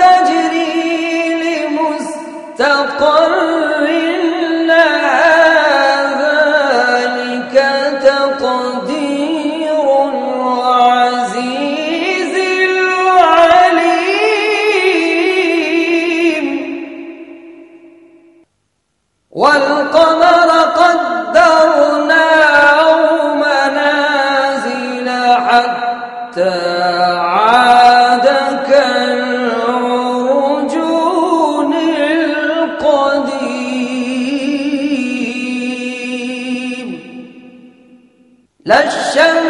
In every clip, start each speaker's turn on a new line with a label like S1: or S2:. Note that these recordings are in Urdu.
S1: تجري لمستقر لا الشمس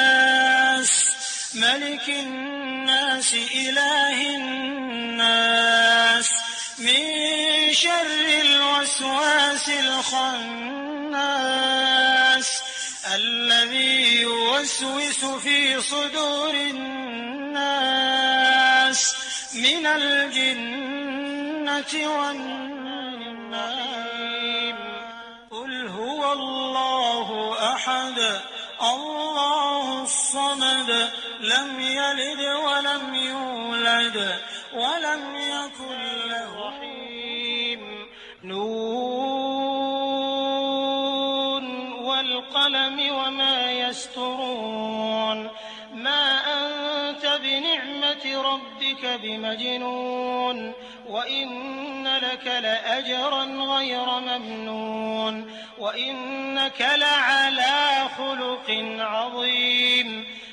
S2: ملك الناس إله الناس من شر الوسواس الخناس الذي يوسوس في صدور الناس من الجنة والنعيم. قل هو الله أحد الله الصمد لم يلد ولم يولد ولم يكن له رحيم نون والقلم وما يسترون. ما أنت بنعمة ربك بمجنون. وإن لك لأجرا غير ممنون. وإنك لعلى خلق عظيم.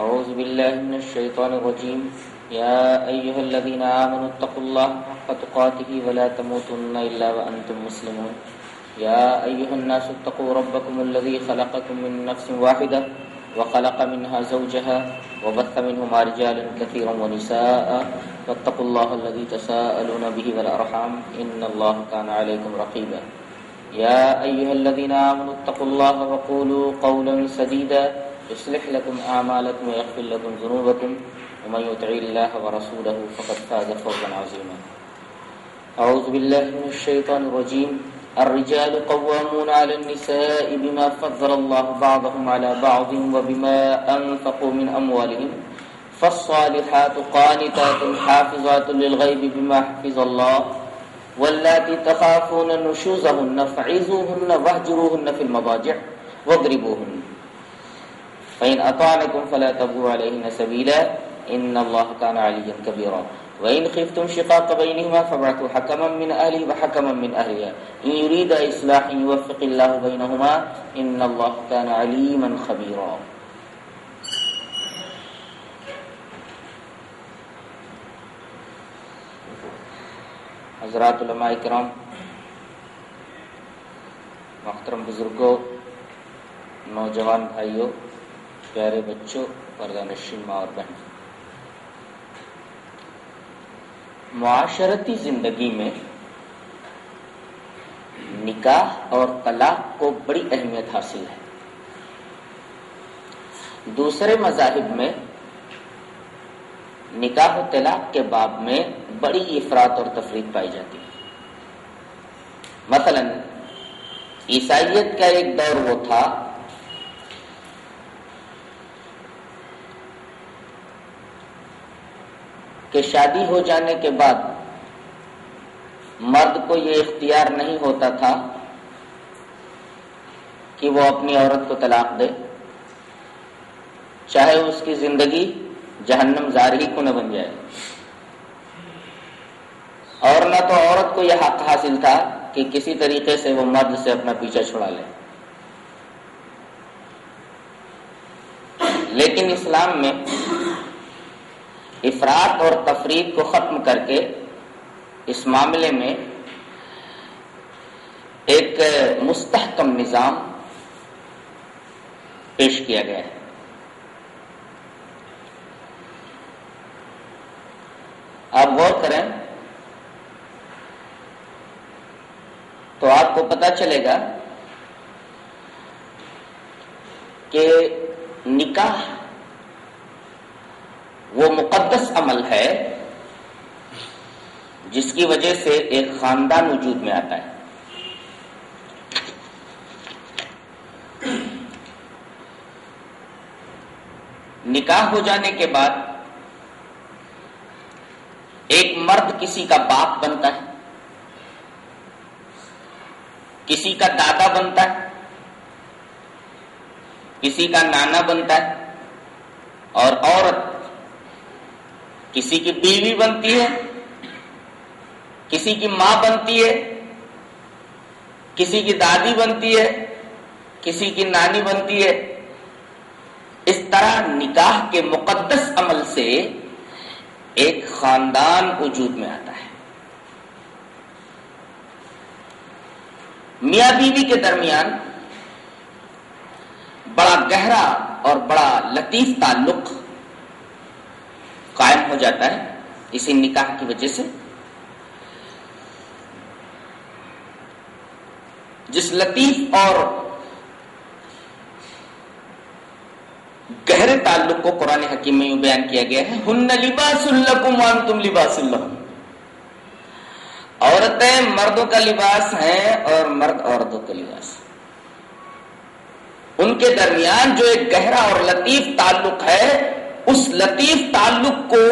S3: أعوذ بالله من الشيطان الرجيم. يا أيها الذين آمنوا اتقوا الله حق تقاته ولا تموتن إلا وأنتم مسلمون. يا أيها الناس اتقوا ربكم الذي خلقكم من نفس واحدة وخلق منها زوجها وبث منهما رجالا كثيرا ونساء. واتقوا الله الذي تساءلون به والأرحام. إن الله كان عليكم رقيبا. يا أيها الذين آمنوا اتقوا الله وقولوا قولا سديدا. يصلح لكم أعمالكم ويغفر لكم ذنوبكم ومن يطع الله ورسوله فقد فاز فوزا عظيما. أعوذ بالله من الشيطان الرجيم. الرجال قوامون على النساء بما فضل الله بعضهم على بعض وبما أنفقوا من أموالهم. فالصالحات قانتات حافظات للغيب بما حفظ الله. واللاتي تخافون نشوزهن فعزوهن واهجروهن في المضاجع. واضربوهن. فإن أطعنكم فلا تبغوا عليهن سبيلا إن الله كان عليا كبيرا. وإن خفتم شقاق بينهما فابعثوا حكما من أهله وحكما من أهلها. إن يريد إصلاح يوفق الله بينهما إن الله كان عليما خبيرا. حضرات علماء کرام محترم بزرگوں نوجوان بھائیوں پیارے بچوں، پردہ ماں اور بہن۔ معاشرتی زندگی میں نکاح اور طلاق کو بڑی اہمیت حاصل ہے۔ دوسرے مذاہب میں نکاح و طلاق کے باب میں بڑی افراد اور تفریق پائی جاتی ہے۔ مثلا، عیسائیت کا ایک دور وہ تھا کہ شادی ہو جانے کے بعد مرد کو یہ اختیار نہیں ہوتا تھا کہ وہ اپنی عورت کو طلاق دے، چاہے اس کی زندگی جہنم زاری کو نہ بن جائے۔ اور نہ تو عورت کو یہ حق حاصل تھا کہ کسی طریقے سے وہ مرد سے اپنا پیچھا چھڑا لے۔ لیکن اسلام میں افراد اور تفرید کو ختم کر کے اس معاملے میں ایک مستحکم نظام پیش کیا گیا ہے۔ آپ غور کریں۔ تو آپ کو پتا چلے گا کہ نکاح وہ مقدس عمل ہے جس کی وجہ سے ایک خاندان وجود میں آتا ہے۔ نکاح ہو جانے کے بعد ایک مرد کسی کا باپ بنتا ہے، کسی کا دادا بنتا ہے، کسی کا نانا بنتا ہے اور عورت کسی کی بیوی بنتی ہے، کسی کی ماں بنتی ہے، کسی کی دادی بنتی ہے، کسی کی نانی بنتی ہے۔ اس طرح نکاح کے مقدس عمل سے ایک خاندان وجود میں آتا ہے۔ میاں بیوی کے درمیان بڑا گہرا اور بڑا لطیف تعلق قائم ہو جاتا ہے اسی نکاح کی وجہ سے۔ جس لطیف اور گہرے تعلق کو قرآن حکیم میں یوں بیان کیا گیا ہے، ہن لباس اللہ تم لباس اللہ عورتیں مردوں کا لباس ہیں اور مرد عورتوں کا لباس۔ ان کے درمیان جو ایک گہرا اور لطیف تعلق ہے اس لطیف تعلق کو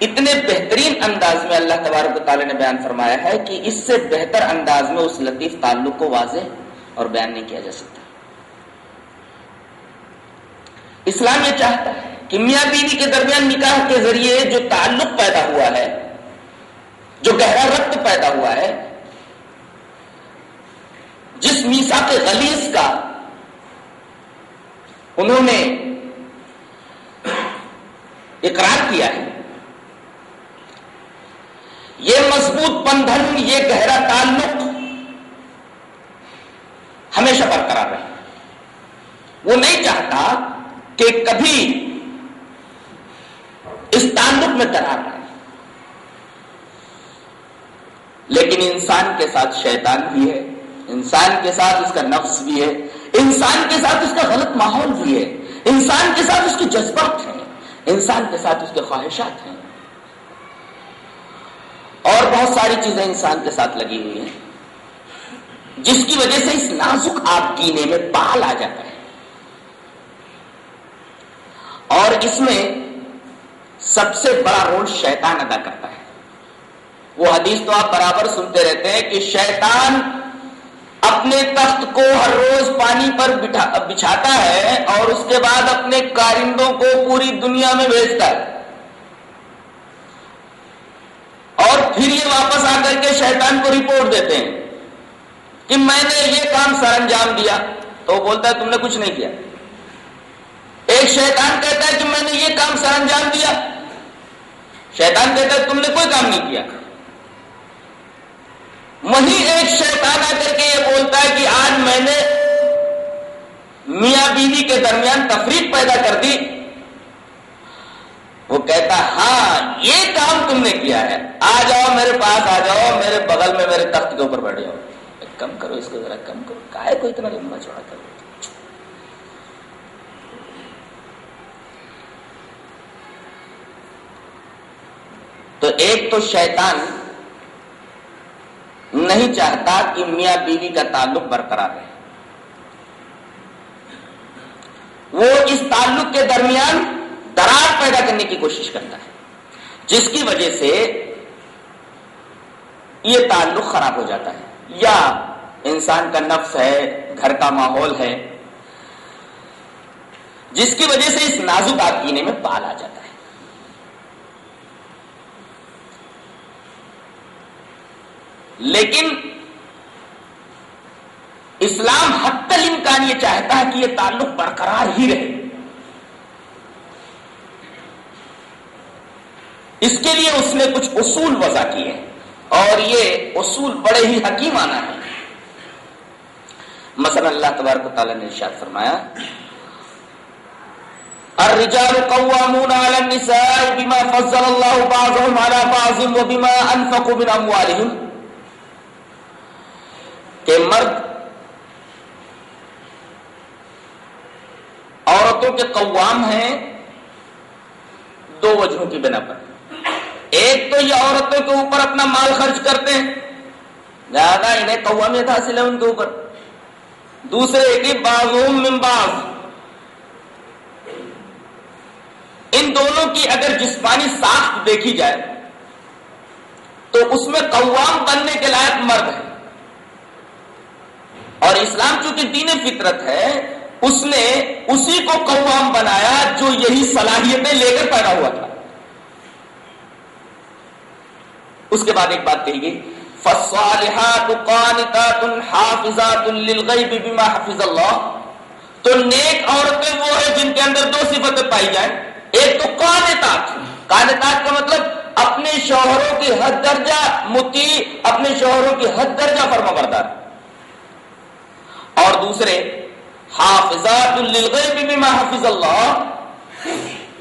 S3: اتنے بہترین انداز میں اللہ تبارک و تعالی نے بیان فرمایا ہے کہ اس سے بہتر انداز میں اس لطیف تعلق کو واضح اور بیان نہیں کیا جا سکتا۔ اسلام یہ چاہتا ہے کہ میاں بیوی کے درمیان نکاح کے ذریعے جو تعلق پیدا ہوا ہے، جو گہرا رقت پیدا ہوا ہے، جس میسا کے غلیظ کا انہوں نے اقرار کیا ہے۔ یہ مضبوط بندھن، یہ گہرا تعلق ہمیشہ برقرار رہے۔ وہ نہیں چاہتا کہ کبھی اس تعلق میں درار رہے۔ لیکن انسان کے ساتھ شیطان بھی ہے، انسان کے ساتھ اس کا نفس بھی ہے، انسان کے ساتھ اس کا غلط ماحول بھی ہے، انسان کے ساتھ اس کے جذبات انسان کے ساتھ اس کے خواہشات ہیں۔ اور بہت ساری چیزیں انسان کے ساتھ لگی ہوئی ہیں۔ جس کی وجہ سے اس نازک آپ گینے میں پال آ جاتا ہے۔ اور اس میں سب سے بڑا رول شیطان ادا کرتا ہے۔ وہ حدیث تو آپ برابر سنتے رہتے ہیں کہ شیطان اپنے تخت کو ہر روز پانی پر بچھاتا ہے اور اس کے بعد اپنے کارندوں کو پوری دنیا میں بھیجتا ہے۔ اور پھر یہ واپس آ کر کے شیطان کو رپورٹ دیتے ہیں کہ میں نے یہ کام سر انجام دیا۔ تو وہ بولتا ہے، تم نے کچھ نہیں کیا۔ ایک شیطان کہتا ہے کہ میں نے یہ کام سر انجام دیا۔ شیطان کہتا ہے، تم نے کوئی کام نہیں کیا۔ وہیں ایک شیطان آ کر کے یہ بولتا ہے کہ آج میں نے میاں بیوی کے درمیان تفریق پیدا کر دی۔ وہ کہتا ہاں یہ کام تم نے کیا ہے۔ آ جاؤ میرے پاس، آ جاؤ، میرے بغل میں، میرے تخت کے اوپر بیٹھ جاؤ۔ کم کرو اس کو، ذرا کم کرو۔ کائے کو اتنا لمبا چوڑا کرو۔ تو ایک تو شیطان نہیں چاہتا کہ میاں بیوی کا تعلق برقرار رہے۔ وہ اس تعلق کے درمیان درار پیدا کرنے کی کوشش کرتا ہے، جس کی وجہ سے یہ تعلق خراب ہو جاتا ہے۔ یا انسان کا نفس ہے، گھر کا ماحول ہے، جس کی وجہ سے اس نازک آگینے میں پال آ جاتا ہے۔ لیکن اسلام حت الامکان یہ چاہتا ہے کہ یہ تعلق برقرار ہی رہے۔ اس کے لیے اس نے کچھ اصول وضع کیے اور یہ اصول بڑے ہی حکیمانہ ہیں۔ مثلا اللہ تبارک تعالیٰ نے ارشاد فرمایا، الرجال قوامون على النساء بما فضل الله بعضهم على بعض وبما انفقوا من اموالهم۔ کہ مرد عورتوں کے قوام ہیں دو وجہوں کی بنا پر۔ ایک تو یہ عورتوں کے اوپر اپنا مال خرچ کرتے ہیں۔ زیادہ انہیں قوامیت حاصل ہے ان کے اوپر۔ دوسرے کی بازوم من باز ان دونوں کی اگر جسمانی ساخت دیکھی جائے تو اس میں قوام بننے کے لائق مرد ہے اور اسلام چونکہ دین فطرت ہے، اس نے اسی کو قوام بنایا جو یہی صلاحیتیں لے کر پیدا ہوا تھا۔ اس کے بعد ایک بات کہی گئی فصالحات حافظات للغیب بما حفظ اللہ تو نیک عورتیں وہ ہیں جن کے اندر دو صفتیں پائی جائیں۔ ایک تو قانتات۔ قانتات کا مطلب اپنے شوہروں کی حد درجہ متی، اپنے شوہروں کی حد درجہ فرما بردار۔ اور دوسرے، حافظات للغیب بما حفظ اللہ۔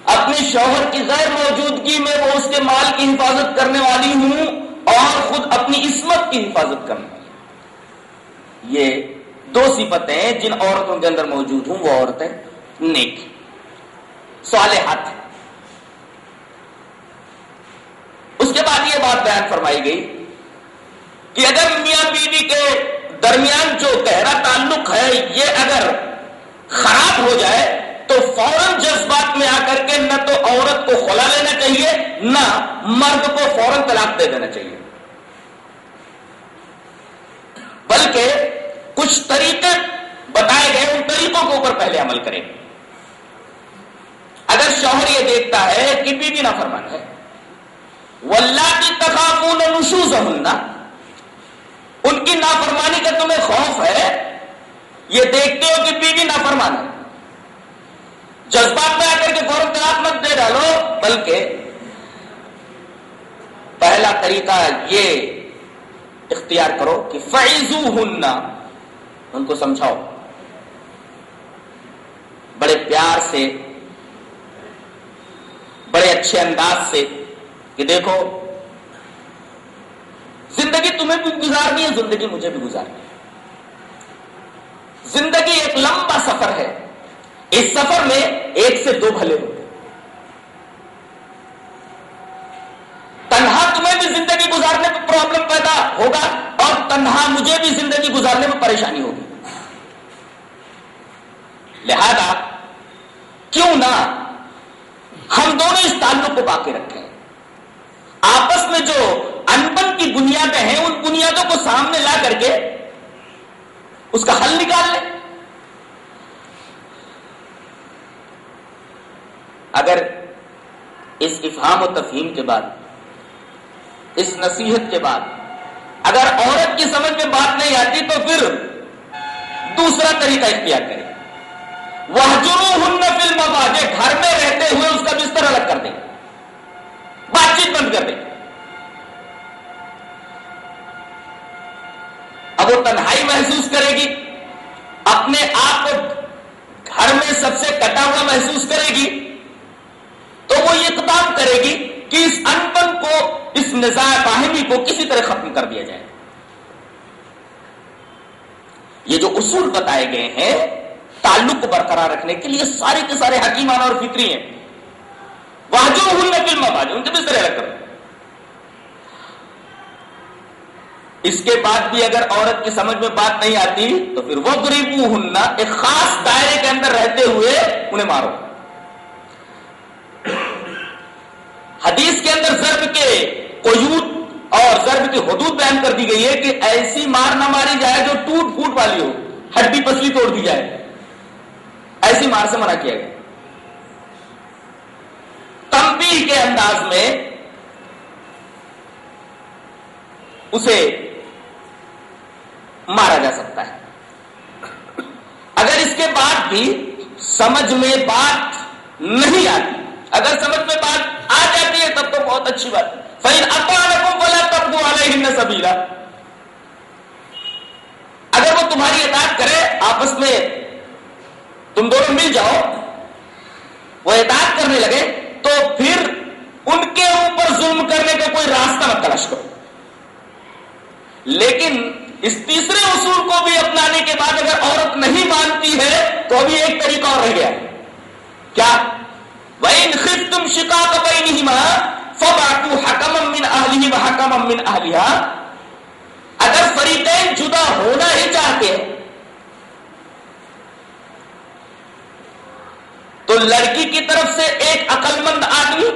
S3: اپنے شوہر کی غیر موجودگی میں وہ اس کے مال کی حفاظت کرنے والی ہوں اور خود اپنی عصمت کی حفاظت کرنے والی یہ دو صفتیں جن عورتوں کے اندر موجود ہوں، وہ عورتیں نیک۔ صالحات۔ اس کے بعد یہ بات بیان فرمائی گئی کہ اگر میاں بیوی کے درمیان جو گہرا تعلق ہے، یہ اگر خراب ہو جائے، تو فوراً جذبات میں آ کر کے نہ تو عورت کو خلا لینا چاہیے، نہ مرد کو فوراً طلاق دے دینا چاہیے۔ بلکہ کچھ طریقے بتائے گئے، ان طریقوں کے اوپر پہلے عمل کریں۔ اگر شوہر یہ دیکھتا ہے کہ بی بی نہ فرمان ہے ولہ کی تقافون نشوز ہونا ان کی نافرمانی کا تمہیں خوف ہے، یہ دیکھتے ہو کہ بیوی نافرمان ہے جذبات میں آ کر کے فوراً طلاق مت دے ڈالو، بلکہ پہلا طریقہ یہ اختیار کرو کہ فیضو ہننا ان کو سمجھاؤ۔ بڑے پیار سے، بڑے اچھے انداز سے کہ دیکھو زندگی تمہیں بھی گزارنی ہے، زندگی مجھے بھی گزارنی ہے۔ زندگی ایک لمبا سفر ہے۔ اس سفر میں ایک سے دو بھلے ہوتے تنہا تمہیں بھی زندگی گزارنے میں پرابلم پیدا ہوگا اور تنہا مجھے بھی زندگی گزارنے میں پریشانی ہوگی۔ لہذا کیوں نہ ہم دونوں اس تعلق کو باقی رکھیں۔ آپس میں جو انبن کی بنیادیں ہیں، ان بنیادوں کو سامنے لا کر کے اس کا حل نکال لیں۔ اگر اس افہام و تفہیم کے بعد، اس نصیحت کے بعد اگر عورت کی سمجھ میں بات نہیں آتی تو پھر دوسرا طریقہ اختیار کرے وہ ہن فلم گھر میں رہتے ہوئے اس کا بستر الگ کر دیں۔ بات چیت بند کر دیں۔ اب وہ تنہائی محسوس کرے گی، اپنے آپ کو گھر میں سب سے کٹا ہوا محسوس کرے گی، تو وہ یہ اقدام کرے گی کہ اس انپن کو، اس نظام باہمی کو کسی طرح ختم کر دیا جائے۔ یہ جو اصول بتائے گئے ہیں، تعلق کو برقرار رکھنے کے لیے سارے کے سارے حکیمان اور فطری ہیں۔ وہ جو ہن فلم ان کے بھی بستر الگ کر اس کے بعد بھی اگر عورت کی سمجھ میں بات نہیں آتی تو پھر وہ غریب ہننا ایک خاص دائرے کے اندر رہتے ہوئے انہیں مارو۔ حدیث کے اندر ضرب کے قیود اور ضرب کی حدود بیان کر دی گئی ہے کہ ایسی مار نہ ماری جائے جو ٹوٹ پھوٹ والی ہو، ہڈی پسلی توڑ دی جائے۔ ایسی مار سے منع کیا گیا۔ تمبی کے انداز میں اسے مارا جا سکتا ہے۔ اگر اس کے بعد بھی سمجھ میں بات نہیں آتی، اگر سمجھ میں بات آ جاتی ہے، تب تو بہت اچھی بات۔ فین اپان بولا تب وہ علیہ سبیلا اگر وہ تمہاری اطاعت کرے آپس میں تم دونوں مل جاؤ، وہ اطاعت کرنے لگے، تو پھر ان کے اوپر ظلم کرنے کا کوئی راستہ مت تلاش کرو۔ لیکن اس تیسرے اصول کو بھی اپنانے کے بعد اگر عورت نہیں مانتی ہے تو ابھی ایک طریقہ اور رہ گیا۔ کیا؟ وَإِنْ خِفْتُمْ شِقَاقَ بَيْنِهِمَا فَبَعْتُوا حَكَمًا مِّنْ أَهْلِهِ وَحَكَمًا مِّنْ أَهْلِهَا۔ اگر فریقین جدا ہونا ہی چاہتے ہیں، تو لڑکی کی طرف سے ایک عقل مند آدمی،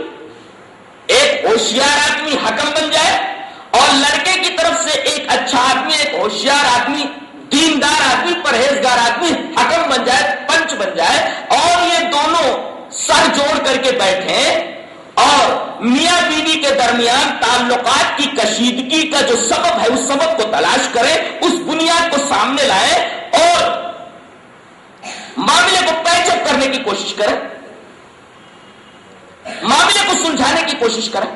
S3: ایک ہوشیار آدمی حکم بن جائے اور لڑکے کی طرف سے ایک اچھا آدمی، ایک ہوشیار آدمی، دیندار آدمی، پرہیزگار آدمی، حکم بن جائے، پنچ بن جائے، اور یہ دونوں سر جوڑ کر کے بیٹھے اور میاں بیوی کے درمیان تعلقات کی کشیدگی کا جو سبب ہے، اس سبب کو تلاش کریں اس بنیاد کو سامنے لائے اور معاملے کو پیچ اپ کرنے کی کوشش کریں معاملے کو سلجھانے کی کوشش کریں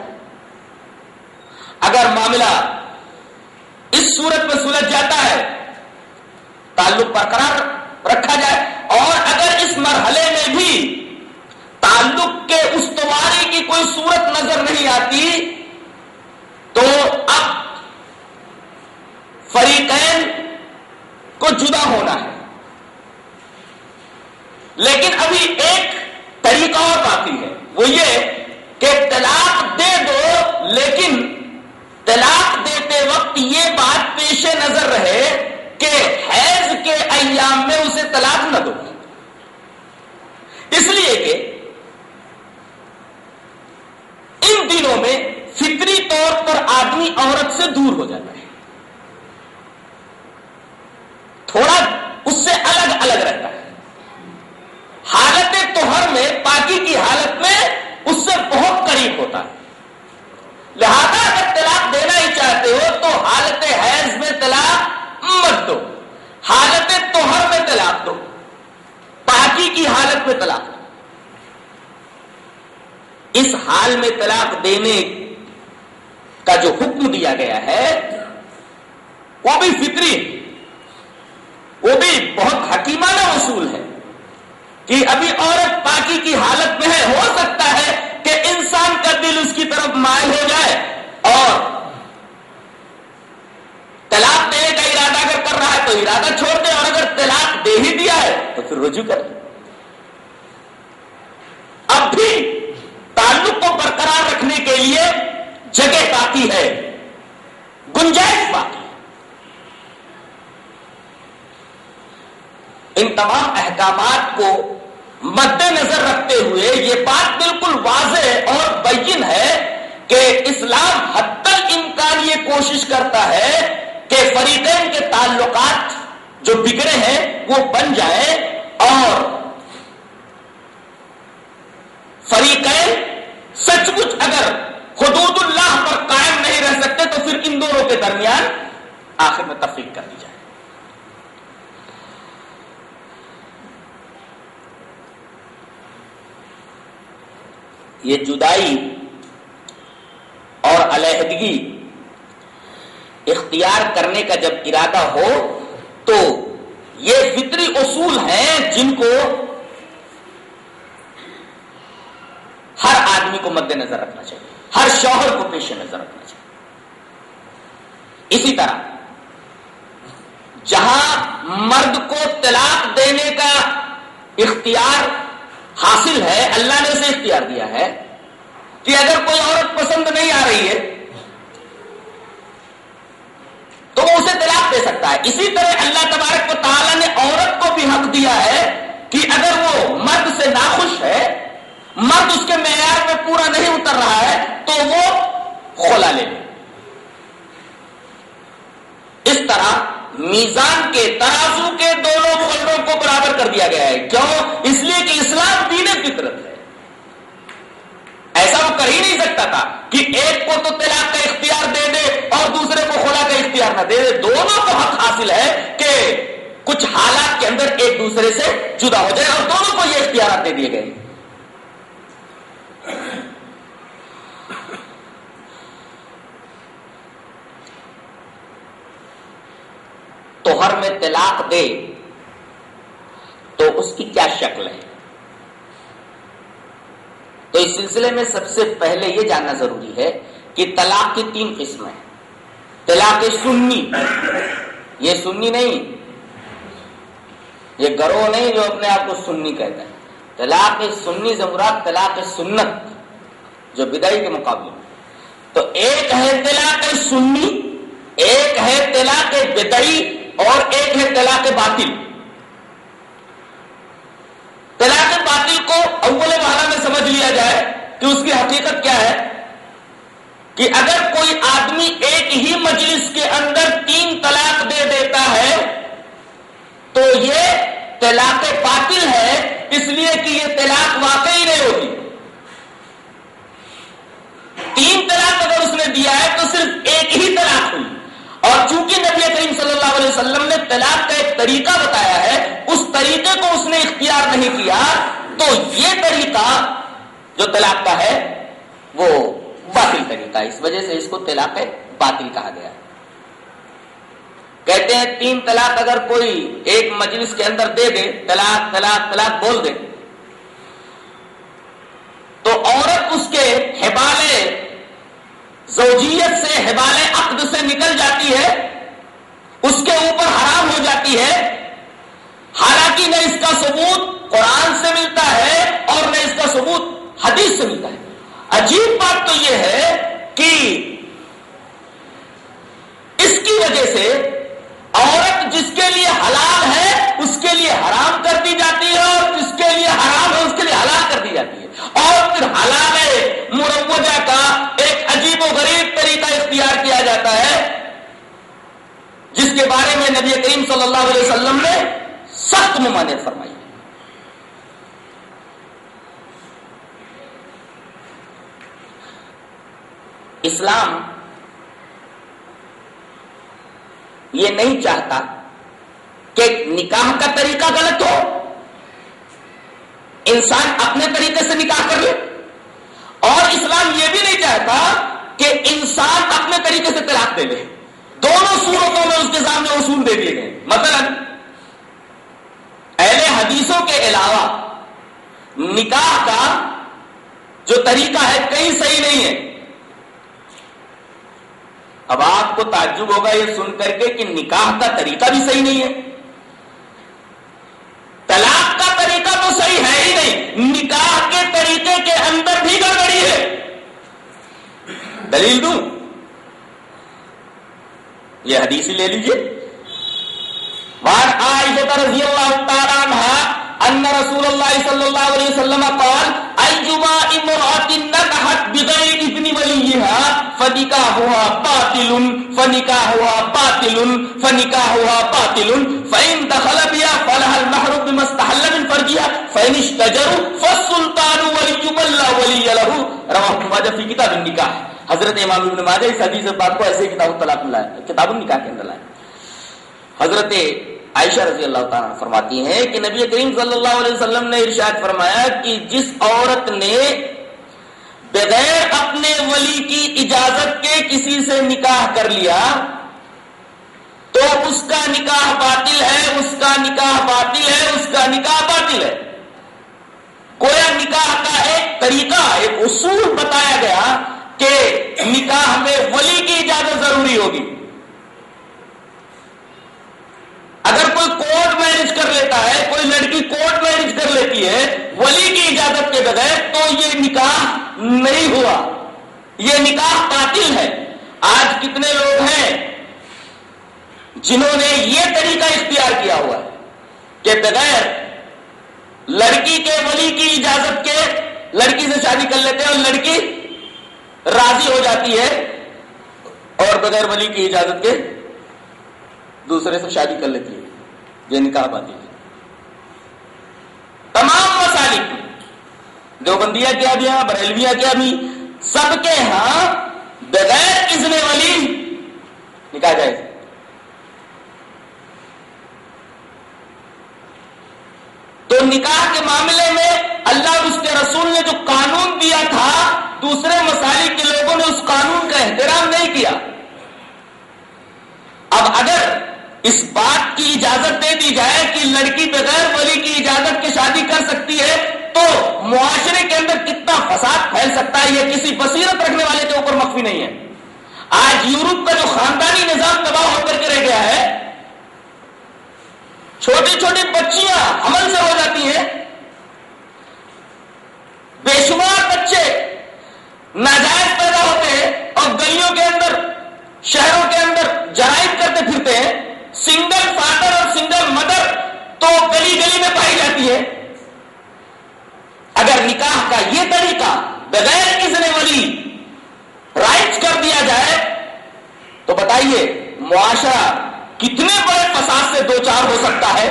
S3: اگر معاملہ اس صورت میں سلجھ جاتا ہے، تعلق برقرار رکھا جائے، اور اگر اس مرحلے میں بھی تعلق کے استواری کی کوئی صورت نظر نہیں آتی، تو اب فریقین کو جدا ہونا ہے۔ لیکن ابھی ایک طریقہ اور باقی ہے، وہ یہ کہ طلاق دے دو، لیکن طلاق دیتے وقت یہ بات پیش نظر رہے کہ حیض کے ایام میں اسے طلاق نہ دو۔ اس لیے کہ ان دنوں میں فطری طور پر آدمی عورت سے دور ہو جاتا ہے۔ تھوڑا اس سے الگ الگ رہتا ہے۔ حالت توہر میں، پاکی کی حالت میں اس سے بہت قریب ہوتا ہے۔ لہذا اگر طلاق دینا ہی چاہتے ہو تو حالت حیض میں طلاق مت دو۔ حالت توہر میں طلاق دو۔ پاکی کی حالت میں طلاق دو۔ اس حال میں طلاق دینے کا جو حکم دیا گیا ہے، وہ بھی فطری وہ بھی بہت حکیمانہ اصول ہے کہ ابھی عورت پاکی کی حالت میں ہے۔ ہو سکتا ہے کہ انسان کا دل اس کی طرف مائل ہو جائے اور طلاق دینے کا ارادہ اگر کر رہا ہے تو ارادہ چھوڑ دے اور اگر طلاق دے ہی دیا ہے تو پھر رجوع کر دے اب بھی تعلق کو برقرار رکھنے کے لیے جگہ باقی ہے، گنجائش باقی ہے۔ ان تمام احکامات کو مد نظر رکھتے ہوئے یہ بات بالکل واضح اور بین ہے کہ اسلام حد امکان یہ کوشش کرتا ہے فریقین کے تعلقات جو بگڑے ہیں، وہ بن جائیں اور فریقین سچ مچ اگر حدود اللہ پر قائم نہیں رہ سکتے، تو پھر ان دونوں کے درمیان آخر میں تفریق کر دی جائے۔ یہ جدائی اور علیحدگی اختیار کرنے کا جب ارادہ ہو تو یہ فطری اصول ہیں جن کو ہر آدمی کو مد نظر رکھنا چاہیے، ہر شوہر کو پیش نظر رکھنا چاہیے۔ اسی طرح، جہاں مرد کو طلاق دینے کا اختیار حاصل ہے، اللہ نے اسے اختیار دیا ہے، کہ اگر کوئی عورت پسند نہیں آ رہی ہے تو وہ اسے طلاق دے سکتا ہے۔ اسی طرح اللہ تبارک و تعالیٰ نے عورت کو بھی حق دیا ہے کہ اگر وہ مرد سے ناخوش ہے، مرد اس کے معیار میں پورا نہیں اتر رہا ہے، تو وہ کھولا لے اس طرح میزان کے، ترازو کے دونوں پلڑوں کو برابر کر دیا گیا ہے۔ کیوں؟ اس لیے کہ اسلام دین فطرت ہے۔ ایسا وہ کر ہی نہیں سکتا تھا کہ ایک کو تو طلاق کا اختیار دے دے اور دوسرے کو خلا کا اختیار نہ دے دے۔ دونوں کو حق حاصل ہے کہ کچھ حالات کے اندر ایک دوسرے سے جدا ہو جائے اور دونوں کو یہ اختیارات دے دیے گئے۔ تو ہر میں طلاق دے تو اس کی کیا شکل ہے؟ تو اس سلسلے میں سب سے پہلے یہ جاننا ضروری ہے کہ طلاق کی تین قسمیں طلاق سنی۔ یہ سنی نہیں۔ یہ گروہ نہیں جو اپنے آپ کو سنی کہتا ہے طلاق سنی زمرات طلاق سنت جو بدائی کے مقابلے میں۔ تو ایک ہے طلاق سنی، ایک ہے طلاق بدئی اور ایک ہے طلاق باطل۔ طلاق باطل کو اول بہارا میں سمجھ لیا جائے کہ اس کی حقیقت کیا ہے؟ کہ اگر کوئی آدمی ایک ہی مجلس کے اندر تین طلاق دے دیتا ہے، تو یہ طلاق باطل ہے، اس لیے کہ یہ طلاق واقعی نہیں ہوتی۔ تین طلاق اگر اس نے دیا ہے، تو صرف ایک ہی طلاق ہوئی۔ اور چونکہ نبی کریم صلی اللہ علیہ وسلم نے طلاق کا ایک طریقہ بتایا ہے، اس طریقے کو اس نے اختیار نہیں کیا، تو یہ طریقہ جو طلاق کا ہے، وہ باطل طریقہ اس وجہ سے اس کو طلاق باطل کہا گیا کہتے ہیں، تین طلاق اگر کوئی ایک مجلس کے اندر دے دے، طلاق طلاق طلاق بول دے، تو عورت اس کے حبالے زوجیت سے حبال عقد سے نکل جاتی ہے، اس کے اوپر حرام ہو جاتی ہے۔ حالانکہ نہ اس کا ثبوت قرآن سے ملتا ہے اور نہ اس کا ثبوت حدیث سے ملتا ہے۔ عجیب بات تو یہ ہے کہ اس کی وجہ سے عورت جس کے لیے حلال ہے، اس کے لیے حرام کر دی جاتی ہے اور جس کے لیے حرام ہے اس کے لیے حلال کر دی جاتی ہے اور پھر حلال مروجہ کا ایک عجیب و غریب طریقہ اختیار کیا جاتا ہے جس کے بارے میں نبی کریم صلی اللہ علیہ وسلم نے سخت ممانعت فرمائی۔ اسلام یہ نہیں چاہتا کہ نکاح کا طریقہ غلط ہو۔ انسان اپنے طریقے سے نکاح کر لے۔ اور اسلام یہ بھی نہیں چاہتا کہ انسان اپنے طریقے سے طلاق دے لے۔ دونوں صورتوں میں اس کے سامنے اصول دے دیے گئے۔ مثلا، اہل حدیثوں کے علاوہ نکاح کا جو طریقہ ہے کہیں صحیح نہیں ہے۔ اب آپ کو تعجب ہوگا یہ سن کر کے کہ نکاح کا طریقہ بھی صحیح نہیں ہے۔ طلاق کا طریقہ تو صحیح ہے ہی نہیں۔ نکاح کے طریقے کے اندر بھی گڑبڑی ہے۔ دلیل دوں؟ یہ حدیث لے لیجیے وعن عائشة رضي الله تعالى عنها أن رسول الله صلى الله عليه وسلم قال أيما امرأة نكحت بغير ابن وليها فنكاحها باطل فنكاحها باطل فنكاحها باطل، فإن دخل بها فلها المهر بما استحل من فرجها، فإن اشتجروا فالسلطان ولي من لا ولي له. رواه ابن ماجه في كتاب النكاح حضرت امام ابن ماجه اس حدیث بات کو ایسے کتاب الطلاق میں لائے کتاب النکاح کے اندر لائے۔ حضرت عائشہ رضی اللہ تعالیٰ فرماتی ہیں کہ نبی کریم صلی اللہ علیہ وسلم نے ارشاد فرمایا کہ جس عورت نے بغیر اپنے ولی کی اجازت کے کسی سے نکاح کر لیا، تو اس کا نکاح باطل ہے، اس کا نکاح باطل ہے، اس کا نکاح باطل ہے۔ کویا نکاح کا ایک طریقہ، ایک اصول بتایا گیا کہ نکاح میں ولی کی اجازت ضروری ہوگی۔ اگر کوئی کورٹ میرج کر لیتا ہے، کوئی لڑکی کورٹ میرج کر لیتی ہے ولی کی اجازت کے بغیر، تو یہ نکاح نہیں ہوا۔ یہ نکاح باطل ہے۔ آج کتنے لوگ ہیں جنہوں نے یہ طریقہ اختیار کیا ہوا ہے کہ بغیر لڑکی کے ولی کی اجازت کے لڑکی سے شادی کر لیتے ہیں اور لڑکی راضی ہو جاتی ہے اور بغیر ولی کی اجازت کے دوسرے سے شادی کر لیتی ہے، یہ نکاح پاتی ہے۔ تمام مسالک دیوبندیا کیا بھی ہاں بریلویا کیا بھی سب کے ہاں بغیر اذن ولی نکاح جائے تو نکاح کے معاملے میں اللہ اور اس کے رسول نے جو قانون دیا تھا، دوسرے مسالک کے لوگوں نے اس قانون کا احترام نہیں کیا۔ اب اگر اس بات کی اجازت دے دی جائے کہ لڑکی بغیر ولی کی اجازت کے شادی کر سکتی ہے، تو معاشرے کے اندر کتنا فساد پھیل سکتا ہے، یہ کسی بصیرت رکھنے والے کے اوپر مخفی نہیں ہے۔ آج یورپ کا جو خاندانی نظام تباہ ہو کر کے رہ گیا ہے چھوٹی چھوٹی بچیاں عمل سے ہو جاتی ہیں۔ بے شمار بچے ناجائز پیدا ہوتے ہیں اور گلیوں کے اندر، شہروں کے اندر جرائم کرتے پھرتے ہیں۔ سنگل فادر اور سنگل مدر تو گلی گلی میں پائی جاتی ہے اگر نکاح کا یہ طریقہ بغیر کسی ولی رائٹ کر دیا جائے، تو بتائیے، معاشرہ کتنے بڑے فساد سے دو چار ہو سکتا ہے،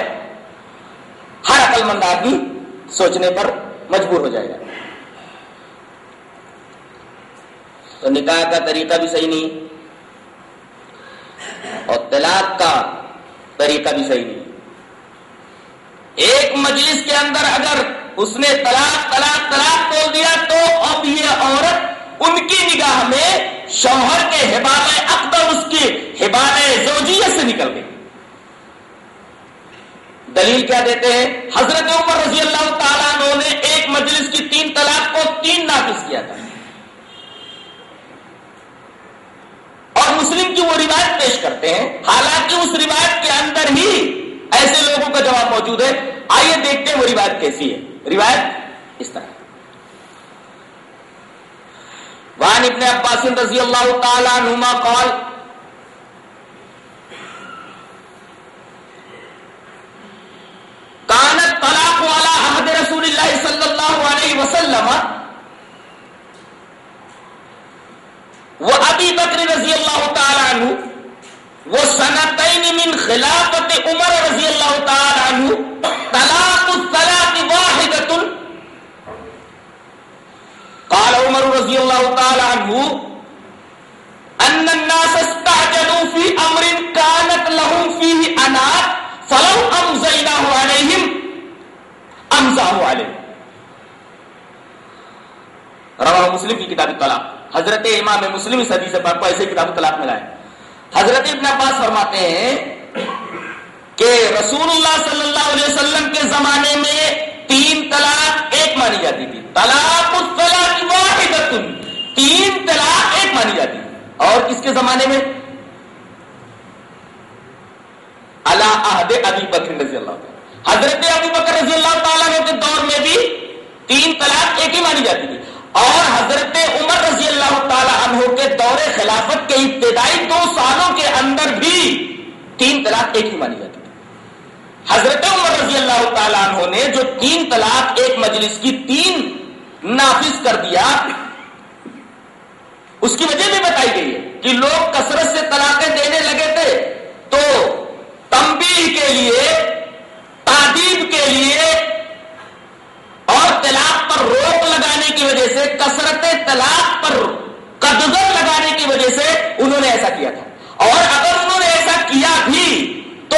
S3: ہر عقل مند آدمی سوچنے پر مجبور ہو جائے گا۔ تو نکاح کا طریقہ بھی صحیح نہیں، اور طلاق کا طریقہ بھی صحیح نہیں۔ ایک مجلس کے اندر اگر اس نے طلاق طلاق طلاق بول دیا تو اب یہ عورت ان کی نگاہ میں شوہر کے حباب اکبر اس کی حباب زوجیت سے نکل گئی دلیل کیا دیتے ہیں؟ حضرت عمر رضی اللہ تعالیٰ عنہ نے ایک مجلس کی تین طلاق کو تین نافذ کیا تھا۔ اور مسلم کی وہ روایت پیش کرتے ہیں۔ حالانکہ اس روایت کے اندر ہی ایسے لوگوں کا جواب موجود ہے۔ آئیے دیکھتے ہیں وہ روایت کیسی ہے۔ روایت اس طرح۔ وعن ابن عباس رضی اللہ تعالی عنہما قال، کانت طلاق والا عہد رسول اللہ صلی اللہ علیہ وسلم وہ ابی بکر رضی اللہ تعالی عنہ وہ سنتین من خلافت عمر رضی اللہ تعالی عنہ طلاق الطلاق واحدۃ قال عمر رضی اللہ تعالی عنہ ان الناس استعجلوا في امر كانت لهم فيه انات فلو امزيناه عليهم امزاه عليهم. رواہ مسلم کی کتاب طلاق. حضرت امام مسلم اس حدیث پاک کو ایسے کتاب طلاق میں لائے. حضرت ابن عباس فرماتے ہیں کہ رسول اللہ صلی اللہ علیہ وسلم کے زمانے میں تین طلاق ایک مانی جاتی تھی۔ طلاق الطلاق واحدۃ تین طلاق ایک مانی جاتی۔ تھی اور کس کے زمانے میں؟ اللہ عہد ابی بکر رضی اللہ تعالی حضرت ابی بکر رضی اللہ تعالیٰ کے دور میں بھی تین طلاق ایک ہی مانی جاتی تھی۔ اور حضرت عمر رضی اللہ تعالی عنہ کے ابتدائی دو سالوں کے اندر بھی تین طلاق ایک ہی مانی جاتی۔ تھی حضرت عمر رضی اللہ تعالیٰ عنہ نے جو تین طلاق ایک مجلس کی تین نافذ کر دیا، اس کی وجہ بھی بتائی گئی ہے کہ لوگ کثرت سے طلاقیں دینے لگے تھے۔ تو تمبی کے لیے تعدیب کے لیے اور طلاق پر روک لگانے کی وجہ سے، کثرت طلاق پر قدغن لگانے کی وجہ سے انہوں نے ایسا کیا تھا۔ اور اگر انہوں نے ایسا کیا بھی، تو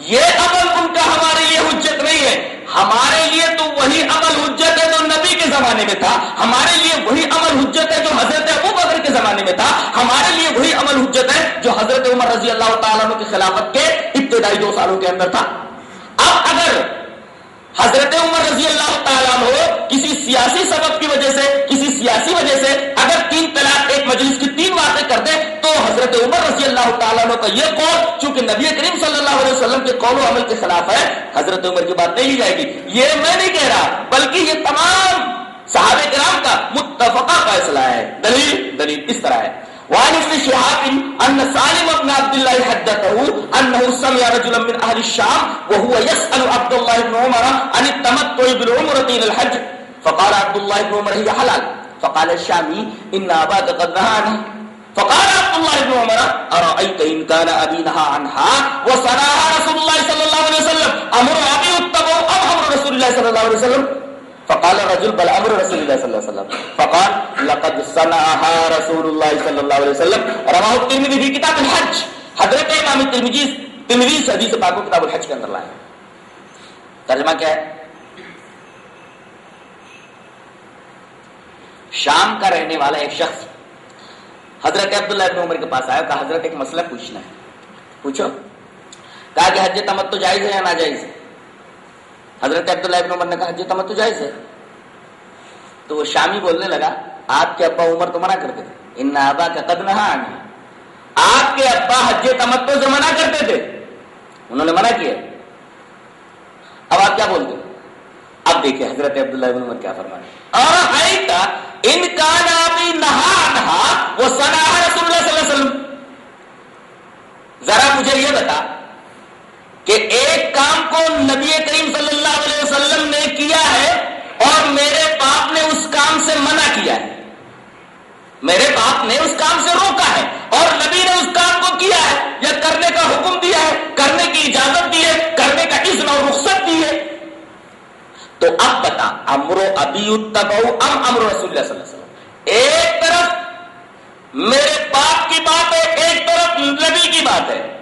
S3: یہ عمل ان کا ہمارے لیے حجت نہیں ہے۔ ہمارے لیے تو وہی عمل حجت ہے جو نبی کے زمانے میں تھا۔ ہمارے لیے وہی عمل حجت ہے جو حضرت ابو بکر کے زمانے میں تھا۔ ہمارے لیے وہی عمل حجت ہے جو حضرت عمر رضی اللہ تعالیٰ کی خلافت کے ابتدائی دو سالوں کے اندر تھا۔ اب اگر حضرت عمر رضی اللہ تعالیٰ عنہ کسی سیاسی سبب کی وجہ سے، کسی سیاسی وجہ سے اگر تین طلاق ایک مجلس کی تین باتیں کر دیں حضرت عمر رضی اللہ تعالیٰ عنہ کا یہ قول، چونکہ نبی کریم صلی اللہ علیہ وسلم کے قول و عمل کے خلاف ہے، حضرت عمر کی بات نہیں لی جائے گی۔ یہ میں نہیں کہہ رہا، بلکہ یہ تمام صحابہ کرام کا متفقہ فیصلہ ہے۔ دلیل دلیل اس طرح ہے۔ وعن ابن شهاب ان سالم بن عبد الله حدثه انه سمع رجلا من اهل الشام وهو يسال عبد الله بن عمر عن التمتع بالعمره الى الحج، فقال عبد الله بن عمر هي حلال؟ فقال الشامي ان اباك قد نهى فقال عبد الله بن عمر ارايت ان كان ابي نهى عنها وصنعها رسول الله صلى الله عليه وسلم امر ابي اتبعوا ام امر رسول الله صلى الله عليه وسلم؟ فقال الرجل، بل امر رسول الله صلى الله عليه وسلم. فقال، لقد صنعها رسول الله صلى الله عليه وسلم. رواه الترمذي في كتاب الحج. حضرت امام الترمذی ترمذی سے حدیث پاک کو کتاب الحج کے اندر لائے ترجمہ کیا ہے؟ شام کا رہنے والا ایک شخص حضرت عبداللہ ابن عمر کے پاس آیا، کہا، حضرت، ایک مسئلہ پوچھنا ہے۔ پوچھو۔ کہا کہ حج تمت تو جائز ہے یا ناجائز ہے؟ حضرت عبداللہ ابن عمر نے کہا، حج تمت تو جائز ہے۔ تو وہ شامی بولنے لگا، آپ کے ابا عمر تو منع کرتے تھے ان آبا کا قد نہ آنا آپ کے ابا حج تمتو سے منع کرتے تھے انہوں نے منع کیا۔ اب آپ کیا بولتے؟ اب دیکھیے حضرت عبداللہ ابن عمر کیا فرمایا اور ان کا نامی نہا نہا، وہ سنا رسول اللہ صلی اللہ علیہ وسلم۔ ذرا مجھے یہ بتا کہ ایک کام کو نبی کریم صلی اللہ علیہ وسلم نے کیا ہے اور میرے باپ نے اس کام سے منع کیا ہے۔ میرے باپ نے اس کام سے روکا ہے اور نبی نے اس کام کو کیا ہے۔ یا کرنے کا حکم دیا ہے، کرنے کی اجازت دی ہے، کرنے کا اذن اور رخصت دی ہے۔ تو اب بتا امرو ابی ام امر رسول اللہ صلی اللہ علیہ وسلم۔ ایک طرف میرے باپ کی بات ہے، ایک طرف نبی کی بات ہے۔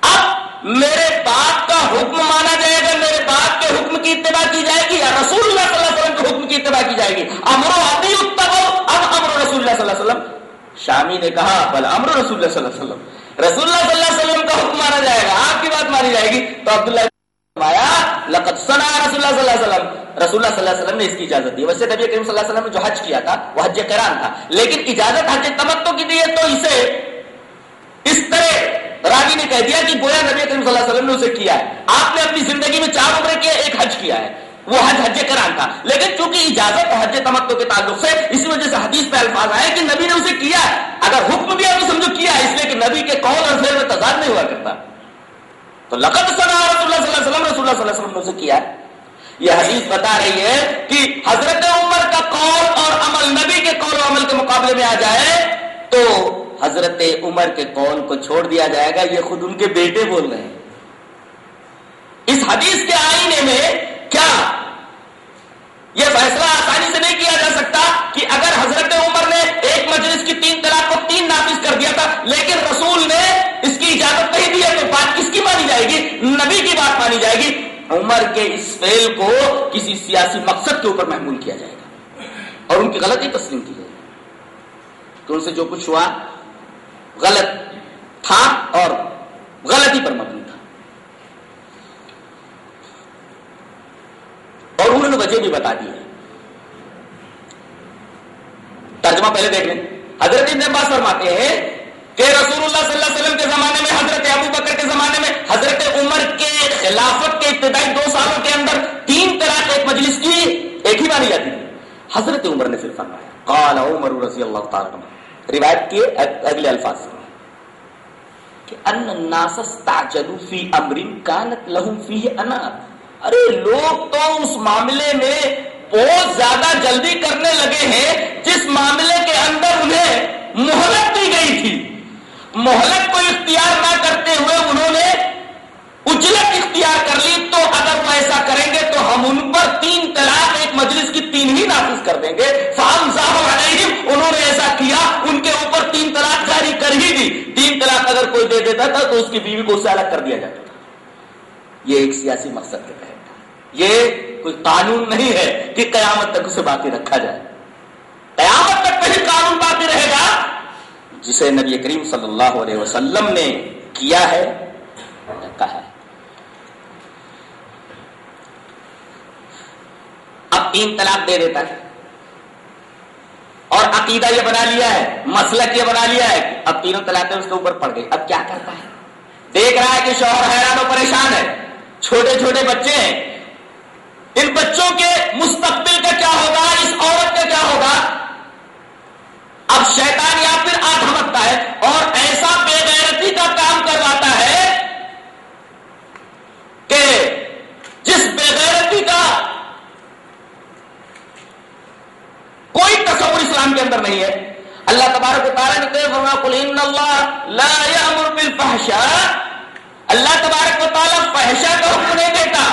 S3: اب میرے باپ کا حکم مانا جائے گا، میرے باپ کے حکم کی اتباع کی جائے گی یا رسول اللہ صلی اللہ علیہ وسلم کے حکم کی اتباع کی جائے گی۔ امرو ابی اتبو ام امر رسول اللہ صلی اللہ علیہ وسلم۔ شامی نے کہا، بل امر رسول اللہ صلی اللہ علیہ وسلم۔ رسول اللہ صلی اللہ علیہ وسلم کا حکم مانا جائے گا، آپ کی بات مانی جائے گی۔ تو عبداللہ فرمایا، لقد سنا رسول اللہ صلی اللہ علیہ وسلم. رسول اللہ صلی اللہ علیہ وسلم نے اس کی اجازت دی۔ ویسے نبی کریم صلی اللہ علیہ وسلم نے جو حج کیا تھا، وہ حج کران تھا۔ لیکن اجازت حج تمتو کی دی ہے تو اسے اس طرح راوی نے کہہ دیا کہ گویا نبی کریم صلی اللہ علیہ وسلم نے اسے کیا ہے۔ آپ نے اپنی زندگی میں چار عمرے کیا ایک حج کیا ہے۔ وہ حج حج کران تھا۔ لیکن چونکہ اجازت حج تمتو کے تعلق سے، اسی وجہ سے حدیث پہ الفاظ آئے کہ نبی نے اسے کیا ہے۔ اگر حکم دیا تو سمجھو کیا ہے، اس لیے کہ نبی کے قول اور فعل میں تضاد نہیں ہوا کرتا۔ تو لقد سنا رسول اللہ صلی اللہ علیہ وسلم، رسول اللہ صلی اللہ علیہ وسلم نے اسے کیا ہے؟ یہ حدیث بتا رہی ہے کہ حضرت عمر کا قول اور عمل، نبی کے قول و عمل کے مقابلے میں آ جائے تو حضرت عمر کے قول کو چھوڑ دیا جائے گا، یہ خود ان کے بیٹے بول رہے ہیں۔ اس حدیث کے آئینے میں کیا یہ فیصلہ آسانی سے نہیں کیا جا سکتا کہ اگر حضرت عمر نے ایک مجلس کی تین طلاق کو تین نافذ کر دیا تھا، لیکن رسول نے اس کی اجازت نہیں دی ہے جائے گی، نبی کی بات مانی جائے گی، عمر کے اس فیل کو کسی سیاسی مقصد کے اوپر محمول کیا جائے گا اور ان کی غلطی تسلیم کی جائے گی۔ تو ان سے جو کچھ ہوا، غلط تھا اور غلطی پر مبنی تھا۔ اور انہوں نے وجہ بھی بتا دی ہے۔ ترجمہ پہلے دیکھ لیں۔ حضرت ابن عباس فرماتے ہیں کہ رسول اللہ صلی اللہ علیہ وسلم کے زمانے میں، حضرت ابو بکر کے زمانے میں، حضرت عمر کے خلافت کے ابتدائی دو سالوں کے اندر تین طرح ایک مجلس کی ایک ہی مانی جاتی حضرت عمر نے پھر فرمایا، قال عمر رضی اللہ تعالی روایت کیے اگلے الفاظ کہ ان الناس تعجلوا فی امر کانت لهم فیہ انات ارے، لوگ تو اس معاملے میں بہت زیادہ جلدی کرنے لگے ہیں جس معاملے کے اندر انہیں مہلت دی گئی تھی۔ مہلت کو اختیار نہ کرتے ہوئے انہوں نے اجلت اختیار کر لی، تو اگر وہ ایسا کریں گے تو ہم ان پر تین طلاق ایک مجلس کی تین ہی نافذ کر دیں گے۔ فام علیہم، انہوں نے ایسا کیا، ان کے اوپر تین طلاق جاری کر ہی دی۔ تین طلاق اگر کوئی دے دیتا تھا تو اس کی بیوی کو اسے الگ کر دیا جاتا تھا۔ یہ ایک سیاسی مقصد کے تحت یہ کوئی قانون نہیں ہے کہ قیامت تک اسے باقی رکھا جائے۔ قیامت تک کہیں قانون باقی رہے گا۔ جسے نبی کریم صلی اللہ علیہ وسلم نے کیا ہے؟ کہا ہے۔ اب تین طلاق دے دیتا ہے۔ اور عقیدہ یہ بنا لیا ہے، مسلک یہ بنا لیا ہے اب تینوں طلاقیں اس کے اوپر پڑ گئی۔ اب کیا کرتا ہے؟ دیکھ رہا ہے کہ شوہر حیران و پریشان ہے۔ چھوٹے چھوٹے بچے ہیں۔ ان بچوں کے مستقبل کا کیا ہوگا؟ اس عورت کا کیا ہوگا؟ اب شیطان یا پھر آ دھمکتا ہے اور ایسا بے غیرتی کا کام کرواتا ہے کہ جس بے غیرتی کا کوئی تصور اسلام کے اندر نہیں ہے۔ اللہ تبارک و تعالیٰ نے کہا فرمایا قل ان اللہ لا یامر بالفحشاء۔ اللہ تبارک و تعالیٰ فحشا کا حکم نہیں دیتا،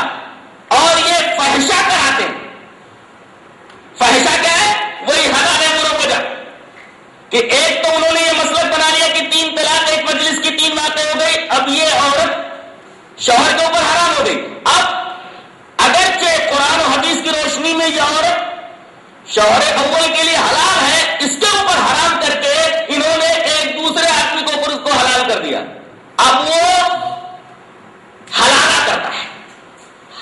S3: اور یہ فحشا کراتے ہیں۔ کیا ہے؟ وہی حلال ہے مرو کہ ایک تو انہوں نے یہ مسئلہ بنا لیا کہ تین طلاق ایک مجلس کی تین باتیں ہو گئی اب یہ عورت شوہر کے اوپر حرام ہو گئی۔ اب اگرچہ قرآن و حدیث کی روشنی میں یہ عورت شوہر اول کے لیے حلال ہے، اس کے اوپر حرام کر کے انہوں نے ایک دوسرے آدمی کے اوپر اس کو حلال کر دیا۔ اب وہ حلالہ کرتا ہے۔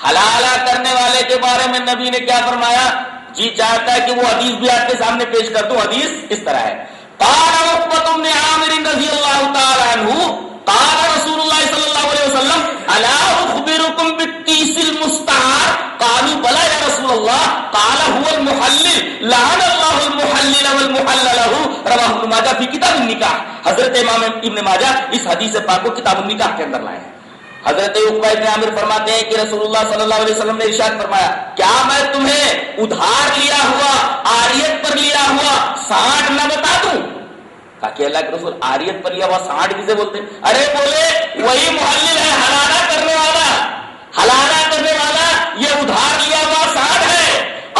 S3: حلالہ کرنے والے کے بارے میں نبی نے کیا فرمایا؟ جی چاہتا ہے کہ وہ حدیث بھی آپ کے سامنے پیش کر دوں۔ حدیث اس طرح ہے۔ قال عقبت بن عامر رضی اللہ تعالی عنہ قال رسول اللہ صلی اللہ علیہ وسلم، الا اخبركم بالتيس المستعار؟ قالوا، بلى يا رسول الله قال هو المحلل، لعن الله المحلل والمحلل له. رواه ابن ماجہ فی کتاب النکاح۔ حضرت امام ابن ماجہ اس حدیث پاک کو کتاب النکاح کے اندر لائے ہیں۔ حضرت عقبہ ابن عامر فرماتے ہیں کہ رسول اللہ صلی اللہ علیہ وسلم نے ارشاد فرمایا، کیا میں تمہیں ادھار لیا ہوا، آریت پر لیا ہوا ساٹھ نہ بتا دوں؟ کہا کہ اللہ کے رسول آریت پر لیا ہوا ساٹھ کسے بولتے ارے بولے، وہی محلل ہے، حلالہ کرنے والا۔ حلالہ کرنے والا یہ ادھار لیا ہوا ساٹھ ہے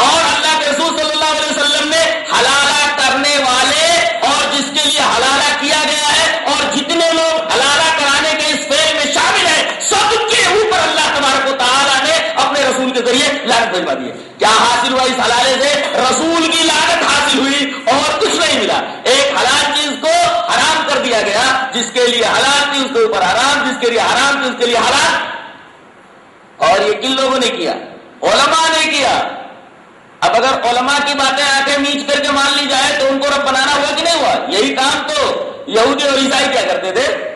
S3: اور اللہ کے رسول صلی اللہ علیہ وسلم نے حلالہ کرنے والے اور جس کے لیے حلالہ کیا گیا ہے اور جتنے لوگ حلالہ کرانے کے اس فیل میں شامل ہیں سب کے اوپر اللہ تبارک و تعالیٰ نے اپنے رسول کے ذریعے لانت بھجوا دی کیا حاصل ہوا اس حلالے سے رسول کی لانت حاصل ہوئی اور کچھ نہیں ملا ایک حلال چیز کو حرام کر دیا گیا جس کے لیے حلال تھی اس کے اوپر حرام جس کے لیے حرام تھی اس کے لیے حلال اور یہ کن لوگوں نے کیا، علماء نے کیا۔ اب اگر علماء کی باتیں آنکھیں میچ کر کے مان لی جائے تو ان کو رب بنانا ہوا کہ نہیں ہوا؟ یہی کام تو یہودی اور عیسائی کیا کرتے تھے۔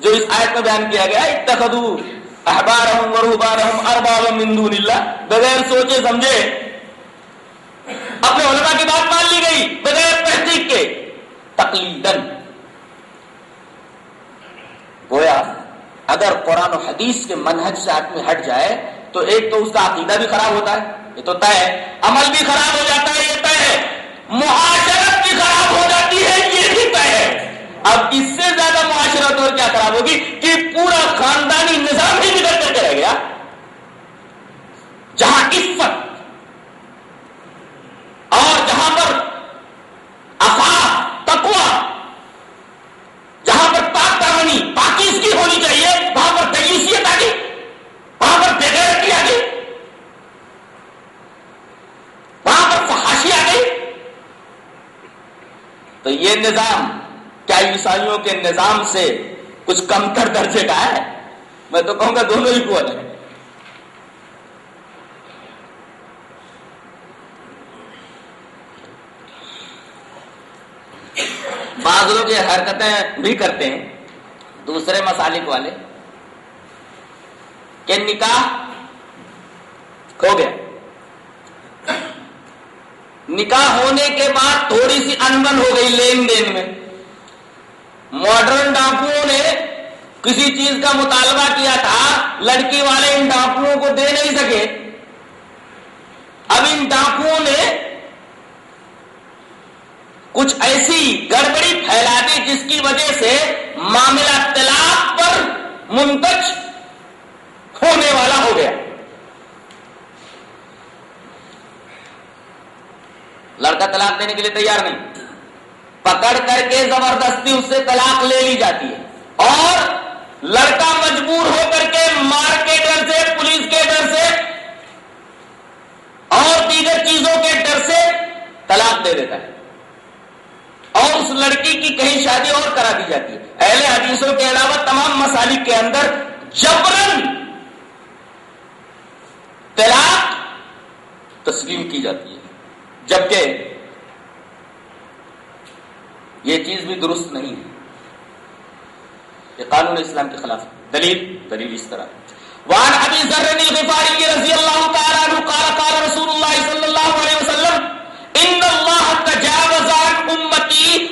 S3: جو اس آیت میں بیان کیا گیا اتخذو احبارہم ورہبارہم اربابا من دون اللہ۔ بغیر سوچے سمجھے اپنے علماء کی بات مان لی گئی، بغیر تحقیق کے۔ تقلیدن گویا اگر قرآن و حدیث کے منہج سے آدمی ہٹ جائے، تو ایک تو اس کا عقیدہ بھی خراب ہوتا ہے، یہ تو طے ہے۔ عمل بھی خراب ہو جاتا ہے، یہ طے ہے۔ معاشرت بھی خراب ہو جاتی ہے، یہ بھی طے ہے۔ اب اس سے زیادہ معاشرت اور کیا خراب ہوگی؟ کہ پورا خاندانی نظام ہی بگڑ کر کے رہ گیا۔ جہاں عفت اور جہاں پر افاق تقوا جہاں پر پاک دامنی پاکیز کی ہونی چاہیے وہاں پر تیسیت آ گئی وہاں پر بغیرتی آ گئی وہاں پر فحاشی آ گئی تو یہ نظام کیا عیسائیوں کے نظام سے کچھ کم تر درجے کا ہے؟ میں تو کہوں گا دونوں ہی کو ہے بعض لوگ یہ حرکتیں بھی کرتے ہیں، دوسرے مسالک والے، کہ نکاح ہو گیا۔ نکاح ہونے کے بعد تھوڑی سی انبن ہو گئی لین دین میں۔ ماڈرن ڈاکوؤں نے کسی چیز کا مطالبہ کیا تھا، لڑکی والے ان ڈاکوؤں کو دے نہیں سکے۔ اب ان ڈاکوؤں نے کچھ ایسی گڑبڑی پھیلا دی جس کی وجہ سے معاملہ طلاق پر منتج ہونے والا ہو گیا۔ لڑکا طلاق دینے کے لیے تیار نہیں۔ پکڑ کر کے زبردستی اس سے طلاق لے لی جاتی ہے۔ اور لڑکا مجبور ہو کر کے مار کے ڈر سے، پولیس کے ڈر سے اور دیگر چیزوں کے ڈر سے طلاق دے دیتا ہے۔ اور اس لڑکی کی کہیں شادی اور کرا دی جاتی ہے۔ اہل حدیثوں کے علاوہ تمام مسالک کے اندر جبرن طلاق تسلیم کی جاتی ہے۔ جبکہ یہ چیز بھی درست نہیں ہے یہ قانون اسلام کے خلاف دلیل دلیل اس طرح وعن ابي ذر الغفاري رضي الله تعالى عنه قال قال رسول الله صلى الله عليه وسلم، ان الله تجاوز عن امتي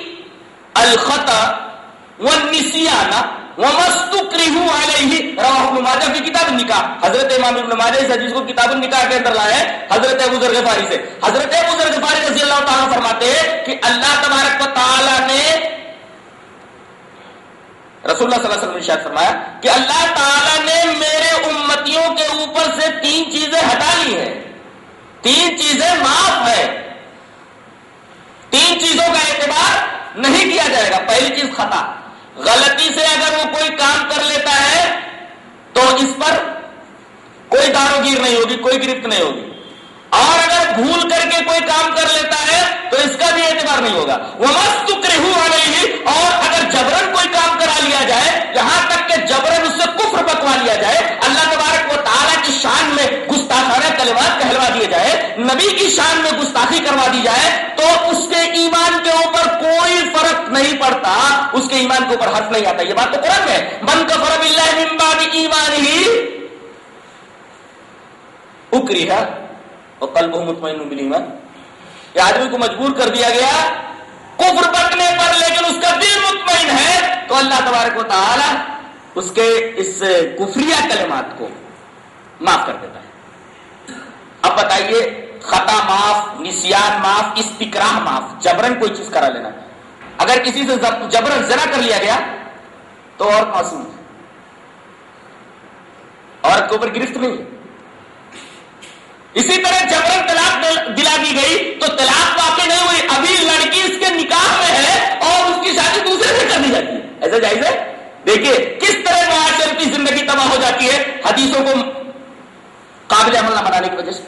S3: الخطأ والنسيان وما استكرهوا عليه ابن ماجه في كتاب النکاح۔ حضرت امام ابن ماجه اس حدیث کو کتاب النکاح کے اندر لائے حضرت ابو ذر غفاری سے۔ حضرت ابو ذر غفاری رضی اللہ تعالی فرماتے ہیں کہ اللہ تبارک و تعالی نے رسول اللہ صلی اللہ علیہ وسلم نے شاید فرمایا کہ اللہ تعالیٰ نے میرے امتیوں کے اوپر سے تین چیزیں ہٹا لی ہیں۔ تین چیزیں معاف ہے تین چیزوں کا اعتبار نہیں کیا جائے گا۔ پہلی چیز خطا۔ غلطی سے اگر وہ کوئی کام کر لیتا ہے تو اس پر کوئی داروگیر نہیں ہوگی، کوئی گرفت نہیں ہوگی۔ اور اگر بھول کر کے کوئی کام کر لیتا ہے تو اس کا بھی اعتبار نہیں ہوگا۔ وہ مست رہی اور اگر جبرن کوئی کام کرا لیا جائے، یہاں تک کہ جبرن اس سے کفر بکوا لیا جائے، اللہ تبارک و تعالیٰ کی شان میں گستاخانہ کلمات کہلوا دیے جائے، نبی کی شان میں گستاخی کروا دی جائے، تو اس کے ایمان کے اوپر نہیں پڑتا اس کے ایمان کے اوپر حرف نہیں آتا۔ یہ بات تو قرآن ہے۔ من کا فرب اللہ ایمان ہی اکری ہے اور قلب مطمئن بلیمن یہ آدمی کو مجبور کر دیا گیا کفر پکنے پر، لیکن اس کا دل مطمئن ہے۔ تو اللہ تبارک و تعالی اس کے اس کفریہ کلمات کو معاف کر دیتا ہے۔ اب بتائیے، خطا معاف، نسیان معاف استقراہ معاف، جبرن کوئی چیز کرا لینا۔ اگر کسی سے جبرن زنا کر لیا گیا تو اور معصوم ہے۔ اور کے اوپر گرفت نہیں ہے۔ اسی طرح جبرن طلاق دلا دی گئی تو طلاق واقع نہیں ہوئی۔ ابھی لڑکی اس کے نکاح میں ہے اور اس کی شادی دوسرے سے کر دی جاتی ہے۔ ایسا جائز ہے؟ دیکھیے کس طرح معاشر کی زندگی تباہ ہو جاتی ہے۔ حدیثوں کو قابل عمل نہ بنانے کی وجہ سے۔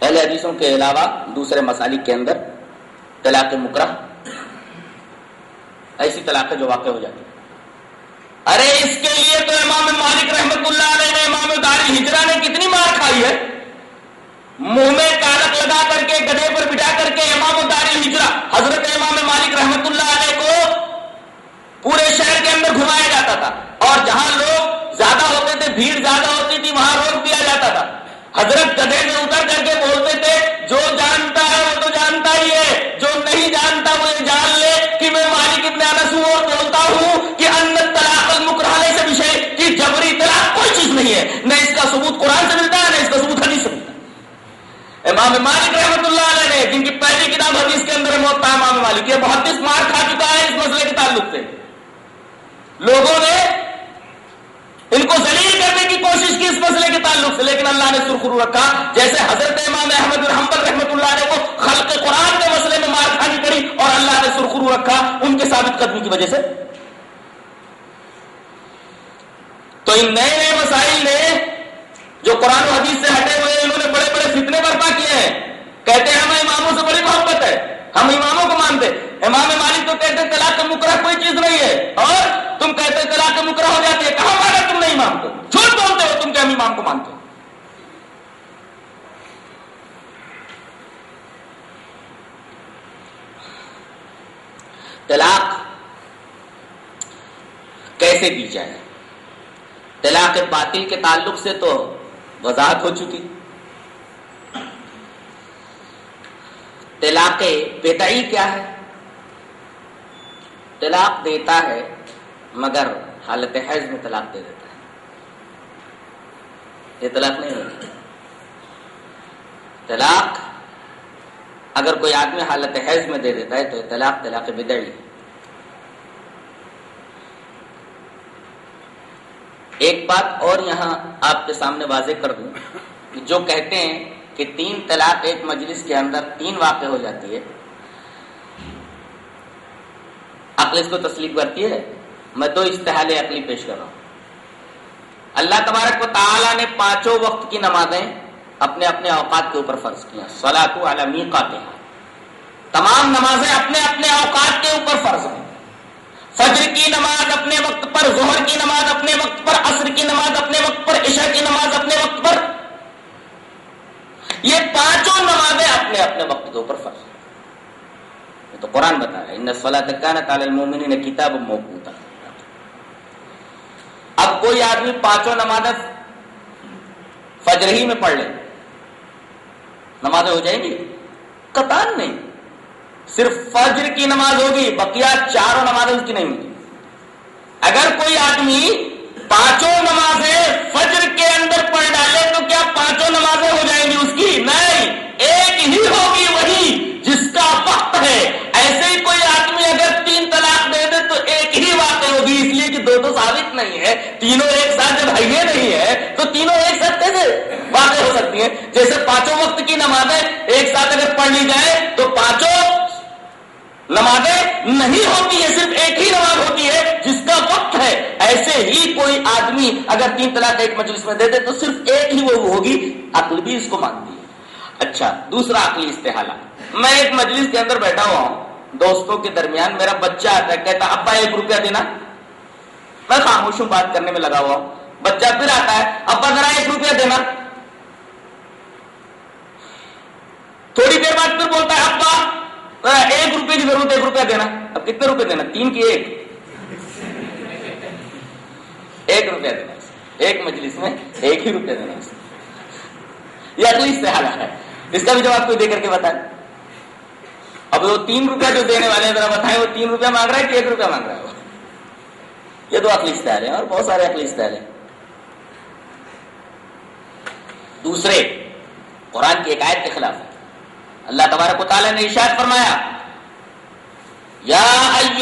S3: پہلے حدیثوں کے علاوہ دوسرے مسالک کے اندر طلاق مکرہ، ایسی طلاق جو واقع ہو جاتی ارے، اس کے لیے تو امام مالک رحمت اللہ علیہ نے امام داری ہجرا نے کتنی مار کھائی ہے؟ منہ میں کالک لگا کر کے گدے پر بٹھا کر کے امام داری ہجرا حضرت امام مالک رحمت اللہ علیہ کو پورے شہر کے اندر گھمایا جاتا تھا۔ اور جہاں لوگ زیادہ ہوتے تھے، بھیڑ زیادہ ہوتی تھی، وہاں روک دیا جاتا تھا۔ حضرت گدے میں اتر کر کے بولتے تھے، جو جانتا ہے وہ تو جانتا ہی ہے، جو نہیں جانتا وہ یہ جان لے کہ میں مالک ابن انس ہوں اور بولتا ہوں کہ ان طلاق المکرالے سے وشے کہ جبری طلاق کوئی چیز نہیں ہے، نہ اس کا ثبوت قرآن سے ملتا ہے، نہ اس کا ثبوت حدیث سے ملتا ہے۔ امام مالک رحمت اللہ علیہ نے، جن کی پہلی کتاب حدیث کے اندر موت امام مالک، یہ بہت مار کھا چکا ہے اس مسئلے کے تعلق سے۔ لوگوں نے ان کو ذلیل کرنے کی کوشش کی اس مسئلے کے تعلق سے، لیکن اللہ نے سرخرو رکھا۔ جیسے حضرت امام احمد الحمد رحمت اللہ نے کو خلق قرآن کے مسئلے میں مار کھانی پڑی اور اللہ نے سرخرو رکھا ان کے ثابت قدمی کی وجہ سے۔ تو ان نئے نئے مسائل نے جو قرآن و حدیث سے ہٹے ہوئے انہوں نے بڑے بڑے فتنے برپا کیے ہیں۔ کہتے ہیں ہمیں اماموں سے بڑی محبت ہے، ہم اماموں کو مانتے۔ امام مالک تو کہتے طلاق کا مکرہ کوئی چیز نہیں ہے۔ اور تم کہتے طلاق کا مکرہ ہو جاتی ہے، کہاں مانا تم نہیں امام کو؟ جھوٹ بولتے ہو تم کہ ہم امام کو مانتے ہو طلاق کیسے دی جائے؟ طلاق باطل کے تعلق سے تو وضاحت ہو چکی۔ طلاق بیدعی کیا ہے؟ طلاق دیتا ہے مگر حالت حیض میں طلاق دے دیتا ہے۔ یہ طلاق نہیں ہوتی۔ طلاق اگر کوئی آدمی حالت حیض میں دے دیتا ہے تو یہ طلاق طلاق بدعی ہے ایک بات اور یہاں آپ کے سامنے واضح کر دوں کہ جو کہتے ہیں کہ تین طلاق ایک مجلس کے اندر تین واقع ہو جاتی ہے۔ عقل اس کو تسلیم کرتی ہے۔ میں دو استحال عقلی پیش کر رہا ہوں۔ اللہ تبارک و تعالیٰ نے پانچوں وقت کی نمازیں اپنے اپنے اوقات کے اوپر فرض کیا سلاط عالمی تمام نمازیں اپنے اپنے اوقات کے اوپر فرض ہیں۔ فجر کی نماز اپنے وقت پر، ظہر کی نماز اپنے وقت پر، عصر کی نماز اپنے وقت پر عشاء کی نماز اپنے وقت پر یہ پانچوں نمازیں اپنے اپنے وقت کے اوپر فرض ہیں تو قرآن بتا رہا ہے ان سولہ تعالی المومنین کتاب موقوتا۔ اب کوئی آدمی پانچوں نمازیں فجر ہی میں پڑھ لے، نمازیں ہو جائیں گی؟ قطان نہیں۔ صرف فجر کی نماز ہوگی، بقیہ چاروں نمازیں اس کی نہیں ہوگی۔ اگر کوئی آدمی پانچوں نمازیں فجر کے اندر پڑھ ڈالے تو کیا پانچوں نمازیں ہو جائیں گی اس کی؟ نہیں، ایک ہی ہوگی وہی جس کا وقت ہے ایسے ہی کوئی آدمی اگر تین طلاق دے دے تو ایک ہی واقع ہوگی اس لیے کہ دو تو ثابت نہیں ہے، تینوں ایک ساتھ جب ہے نہیں ہے، تو تینوں ایک ساتھ کیسے واقع ہو سکتی ہیں؟ جیسے پانچوں وقت کی نمازیں ایک ساتھ اگر پڑھ لی جائے تو پانچوں نمازیں نہیں ہوتی ہے صرف ایک ہی نماز ہوتی ہے جس کا وقت ہے۔ ایسے ہی کوئی آدمی اگر تین طلاق ایک مجلس میں دے دے تو صرف ایک ہی وہ ہوگی، عقل بھی اس کو مانتی ہے۔ اچھا دوسرا عقلی استحالہ۔ میں ایک مجلس کے اندر بیٹھا ہوا ہوں، دوستوں کے درمیان میرا بچہ آتا ہے، کہتا ابا ایک روپیہ دینا۔ میں خاموش ہوں بات کرنے میں لگا ہوا ہوں۔ بچہ پھر آتا ہے، ابا ذرا ایک روپیہ دینا تھوڑی دیر بعد پھر بولتا ہے، ابا ایک روپے کی ضرورت، ایک روپیہ دینا۔ اب کتنے روپے دینا؟ تین کی ایک؟ ایک روپیہ دینا۔ ایک مجلس میں ایک ہی روپیہ دینا۔ یہ اگلی استحالہ ہے۔ اس کا بھی جواب کوئی دے کر کے بتائیں اب وہ تین روپیہ جو دینے والے ہیں، ذرا بتائیں، وہ تین روپیہ مانگ رہا ہے کہ ایک روپیہ مانگ رہا ہے؟ یہ دو اخلی استحال ہیں اور بہت سارے اخلی استحال ہیں۔ دوسرے، قرآن کی ایک آیت کے خلاف ہے۔ اللہ تبارک و تعالی نے ارشاد فرمایا، یا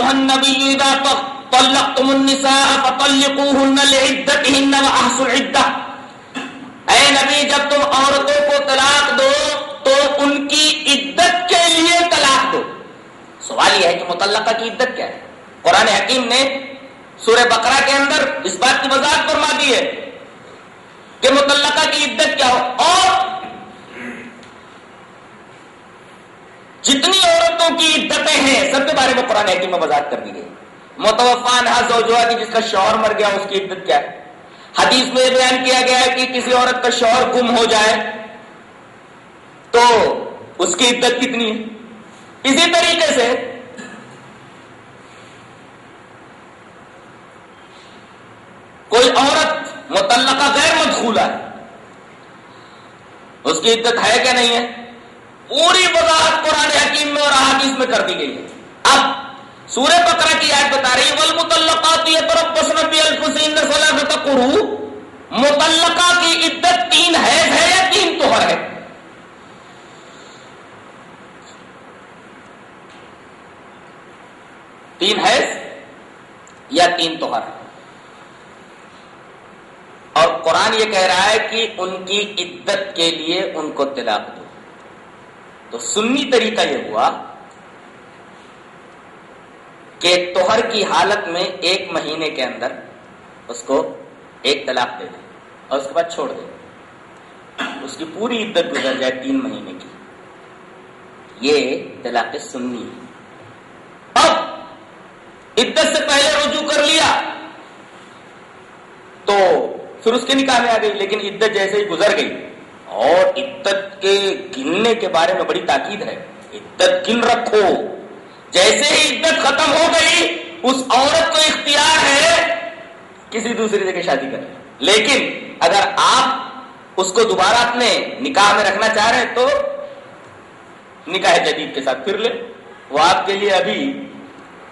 S3: النبی اذا طلقتم النساء فطلقوهن لعدتهن واحصوا العده اے نبی، جب تم عورتوں کو طلاق دو، تو ان کی عدت کے لیے طلاق دو۔ سوال یہ ہے کہ متعلقہ کی عدت کیا ہے؟ قرآن حکیم نے سورہ بقرہ کے اندر اس بات کی وضاحت فرما دی ہے کہ متعلقہ کی عدت کیا ہو اور جتنی عورتوں کی عدتیں ہیں سب کے بارے میں قرآن حکیم میں وضاحت کر دی گئی۔ متوفان کی جس کا شوہر مر گیا اس کی عدت کیا ہے؟ حدیث میں بیان کیا گیا ہے کہ کسی عورت کا شوہر گم ہو جائے تو اس کی عدت کتنی ہے؟ اسی طریقے سے کوئی عورت متعلقہ غیر مدخولہ ہے، اس کی عدت ہے کیا نہیں ہے؟ پوری وضاحت قرآن حکیم میں اور احادیث میں کر دی گئی ہے۔ اب سورہ بقرہ کی آیت بتا رہی ہے، والمطلقات یتربصن ثلاثه مطلقہ کی عدت تین حیض ہے یا تین توہر ہے؟ تین حیض یا تین توہر ہے؟ اور قرآن یہ کہہ رہا ہے کہ ان کی عدت کے لیے ان کو طلاق دو۔ تو سنی طریقہ یہ ہوا کہ توہر کی حالت میں ایک مہینے کے اندر اس کو ایک طلاق دے دے اور اس کے بعد چھوڑ دے اس کی پوری عدت گزر جائے تین مہینے کی۔ یہ طلاق سنی۔ ہے اب عدت سے پہلے رجوع کر لیا۔ تو پھر اس کے نکاح میں آ گئی، لیکن عدت جیسے ہی گزر گئی۔ اور عدت کے گننے کے بارے میں بڑی تاکید ہے۔ عدت گن رکھو۔ جیسے ہی عدت ختم ہو گئی، اس عورت کو اختیار ہے کسی دوسری جگہ شادی کریں لیکن اگر آپ اس کو دوبارہ اپنے نکاح میں رکھنا چاہ رہے ہیں تو نکاح جدید کے ساتھ پھر لے وہ آپ کے لیے ابھی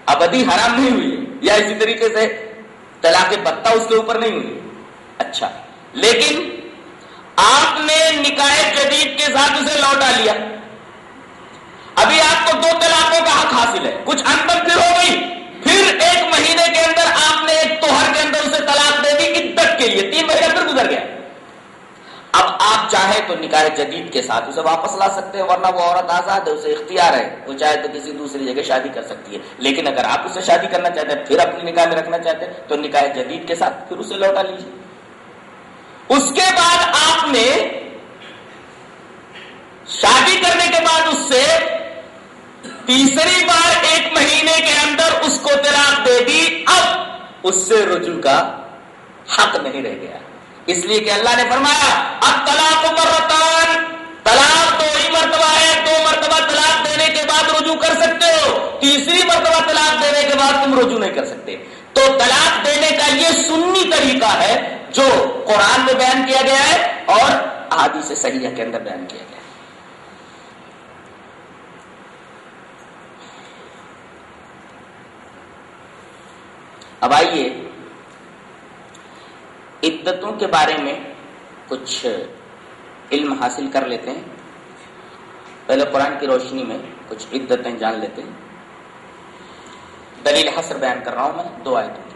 S3: ابدی حرام نہیں ہوئی ہے، یا اسی طریقے سے طلاق پتہ اس کے اوپر نہیں ہوئی اچھا۔ لیکن آپ نے نکاح جدید کے ساتھ اسے لوٹا لیا۔ ابھی آپ کو دو طلاقوں کا حق حاصل ہے۔ کچھ انتر پھر ہو گئی۔ پھر ایک مہینے کے اندر آپ نے ایک توہر کے اندر اسے طلاق دے دی عدت کے لیے۔ تین مہینے پھر گزر گیا۔ اب آپ چاہے تو نکاح جدید کے ساتھ اسے واپس لا سکتے ہیں، ورنہ وہ عورت آزاد ہے، اسے اختیار ہے۔ وہ چاہے تو کسی دوسری جگہ شادی کر سکتی ہے۔ لیکن اگر آپ اسے شادی کرنا چاہتے ہیں، پھر اپنی نکاح میں رکھنا چاہتے ہیں، تو نکاح جدید کے ساتھ پھر اسے لوٹا لیجیے اس کے بعد آپ نے شادی کرنے کے بعد اس سے تیسری بار ایک مہینے کے اندر اس کو طلاق دے دی، اب اس سے رجوع کا حق نہیں رہ گیا۔ اس لیے کہ اللہ نے فرمایا اب طلاق مرتان، طلاق دو ہی مرتبہ ہے، دو مرتبہ طلاق دینے کے بعد رجوع کر سکتے ہو، تیسری مرتبہ طلاق دینے کے بعد تم رجوع نہیں کر سکتے۔ تو طلاق دینے کا یہ سنی طریقہ ہے جو قرآن میں بیان کیا گیا ہے اور آدی سے صحیح کے اندر بیان کیا گیا ہے۔ اب آئیے عدتوں کے بارے میں کچھ علم حاصل کر لیتے ہیں۔ پہلے قرآن کی روشنی میں کچھ عدتیں جان لیتے ہیں۔ دلیل حسر بیان کر رہا ہوں میں دو آیتوں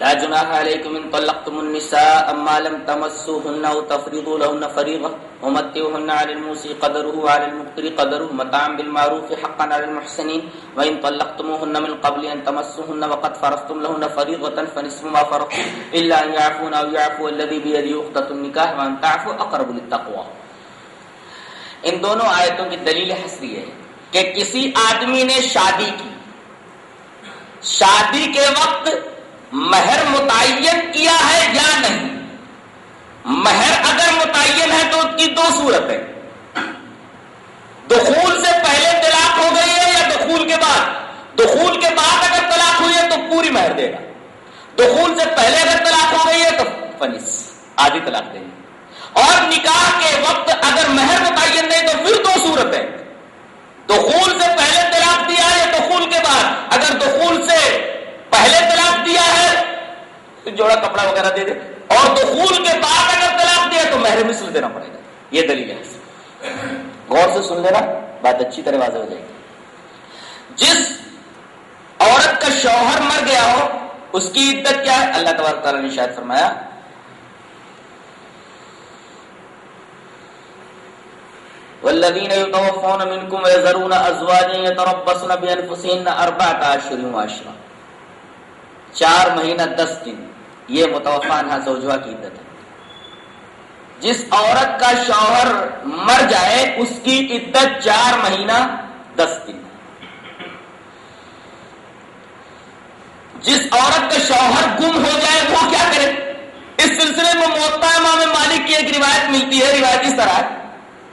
S3: لا جناح عليكم إن طلقتم النساء أما لم تمسوهن أو تفرضوا لهن فريضة ومتعوهن على الموسي قدره وعلى المقتر قدره متاعا بالمعروف حقا على المحسنين. وإن طلقتموهن من قبل أن تمسوهن وقد فرضتم لهن فريضة فنصف ما فرضتم إلا أن يعفون أو يعفو الذي عقدة النكاح وأن تعفوا أقرب للتقوى. ان دونوں آیتوں کی دلیل حسری ہے کہ کسی آدمی نے شادی کی۔ شادی کے وقت مہر متعین کیا ہے یا نہیں؟ مہر اگر متعین ہے تو اس کی دو صورت ہے دخول سے پہلے طلاق ہو گئی ہے یا دخول کے بعد؟ دخول کے بعد اگر طلاق ہوئی ہے تو پوری مہر دے گا۔ دخول سے پہلے اگر طلاق ہو گئی ہے تو فنس آدھی طلاق دیں گے اور نکاح کے وقت اگر مہر متعین نہیں تو پھر دو صورت ہے۔ دخول سے پہلے طلاق دیا ہے، دخول کے بعد۔ اگر دخول سے پہلے طلاق دیا ہے، تو جوڑا کپڑا وغیرہ دے دے۔ اور دخول کے بعد اگر طلاق دیا تو مہر مثل دینا پڑے گا۔ یہ دلیل ہے۔ غور سے سن لینا، بات اچھی طرح واضح ہو جائے گی۔ جس عورت کا شوہر مر گیا ہو، اس کی عدت کیا ہے؟ اللہ تبارک تعالیٰ نے شاید فرمایا والذین یتوفون منکم ویذرون ازواجا یتربصن بانفسهن اربعة اشهر وعشرا چار مہینہ دس دن. یہ متوفانہ زوجہ کی عدت ہے. جس عورت کا شوہر مر جائے، اس کی عدت چار مہینہ دس دن. جس عورت کا شوہر گم ہو جائے، وہ کیا کرے؟ اس سلسلے میں موتا امام مالک کی ایک روایت ملتی ہے روایت اس طرح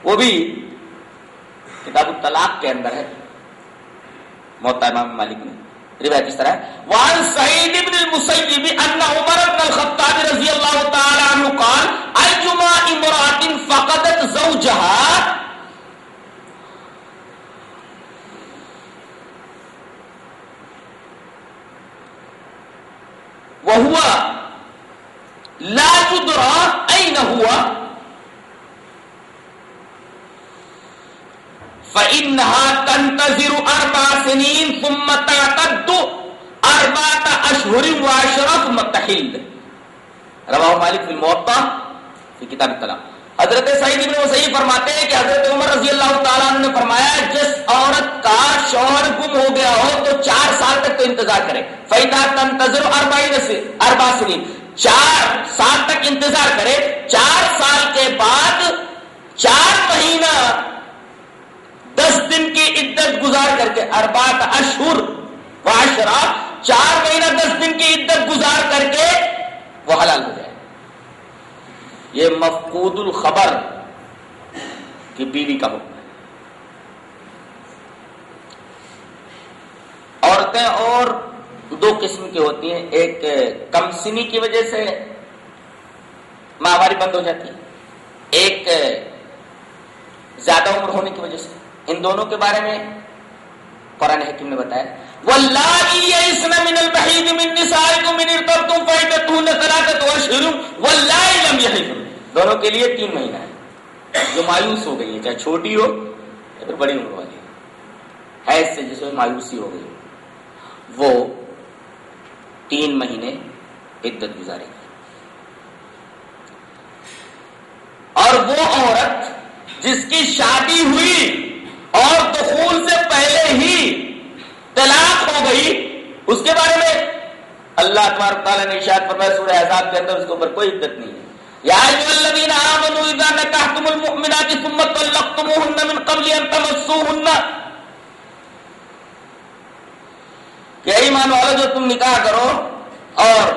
S3: وہ بھی کتاب الطلاق کے اندر ہے۔ موتا امام مالک نے روایت اس طرح وان سعید ابن المسیب ان عمر بن الخطاب رضی اللہ تعالی عنہ قال ایجما امرات فقدت زوجها وهو لا يدرى اين هو فإنها تنتظر أربع سنين ثم تعتد أربعة أشهر وعشرة ثم تحل رواه مالك في الموطا في كتاب الطلاق۔ حضرت سعید ابن وسیع فرماتے ہیں کہ حضرت عمر رضی اللہ تعالیٰ نے فرمایا، جس عورت کا شوہر گم ہو گیا ہو تو چار سال تک تو انتظار کرے۔ فیدا تنتظر اربعین سے اربع سنین چار سال تک انتظار کرے۔ چار سال کے بعد چار مہینہ دس دن کی عدت گزار کر کے اربات اشہر واشرا چار مہینہ دس دن کی عدت گزار کر کے وہ حلال ہو جائے۔ یہ مفقود الخبر کی بیوی کا حکم ہے۔ عورتیں اور دو قسم کی ہوتی ہیں، ایک کم سنی کی وجہ سے ماہواری بند ہو جاتی ہے، ایک زیادہ عمر ہونے کی وجہ سے۔ ان دونوں کے بارے میں قرآن حکیم نے بتایا۔ دونوں کے لیے تین مہینہ ہے۔ جو مایوس ہو گئی ہے، چاہے چھوٹی ہو یا پھر بڑی عمر والی۔ حیض سے جس میں مایوسی ہو گئی، وہ تین مہینے عدت گزارے گی۔ اور وہ عورت جس کی شادی ہوئی اور دخول سے پہلے ہی طلاق ہو گئی۔ اس کے بارے میں اللہ تبارک تعالیٰ نے ارشاد فرمایا سورہ احزاب کے اندر اس کے اوپر کوئی عدت نہیں ہے۔ یا ایھا الذین آمنوا اذا نکحتم المؤمنات ثم طلقتموهن من قبل ان تمسوهن کہ ایمان والو، جو تم نکاح کرو اور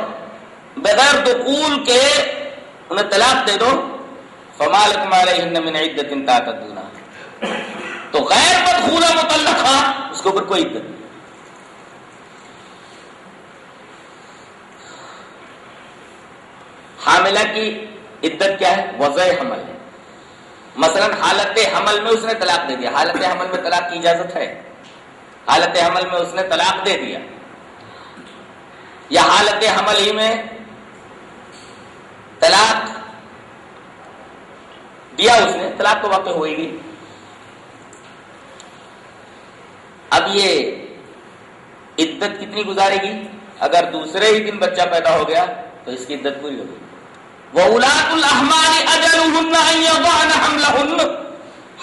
S3: بغیر دخول کے انہیں طلاق دے دو فمالکم علیہن من عدت تعتدونها تو غیر مدخولہ متعلقہ ہاں، اس کے اوپر کوئی عدت نہیں۔ حاملہ کی عدت کیا ہے؟ وضع حمل ہے۔ مثلا حالت حمل میں اس نے طلاق دے دیا۔ حالت حمل میں طلاق کی اجازت ہے۔ حالت حمل میں اس نے طلاق دے دیا۔ یا حالت حمل ہی میں طلاق دیا اس نے، طلاق تو واقع ہوئے گی اب یہ عدت کتنی گزارے گی؟ اگر دوسرے ہی دن بچہ پیدا ہو گیا تو اس کی عدت پوری ہوگی وَأُولَاتُ الْأَحْمَالِ أَجَلُهُنَّ أَن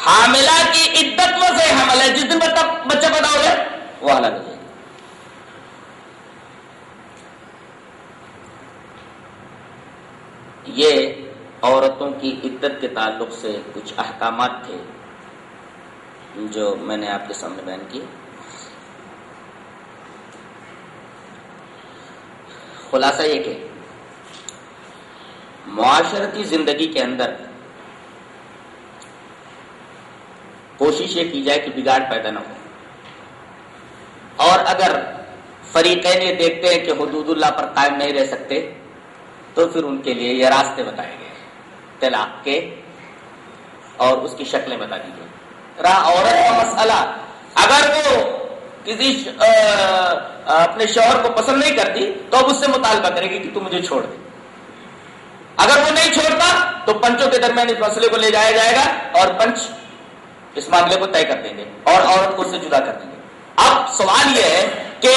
S3: حاملہ کی عدت میں سے حمل ہے جس دن بچہ پیدا ہو جائے وہ الگ ہو جائے یہ عورتوں کی عدت کے تعلق سے کچھ احکامات تھے۔ جو میں نے آپ کے سامنے بیان کیے خلاصہ یہ کہ معاشرتی زندگی کے اندر کوشش یہ کی جائے کہ بگاڑ پیدا نہ ہو۔ اور اگر فریقین یہ دیکھتے ہیں کہ حدود اللہ پر قائم نہیں رہ سکتے، تو پھر ان کے لیے یہ راستے بتائے گئے، طلاق کے اور اس کی شکلیں بتا دی گئی رہا عورت کا مسئلہ۔ اگر وہ کسی اپنے شوہر کو پسند نہیں کرتی، تو اب اس سے مطالبہ کرے گی کہ تو مجھے چھوڑ دے۔ اگر وہ نہیں چھوڑتا، تو پنچوں کے درمیان اس مسئلے کو لے جایا جائے گا اور پنچ اس معاملے کو طے کر دیں گے اور عورت کو اس سے جدا کر دیں گے۔ اب سوال یہ ہے کہ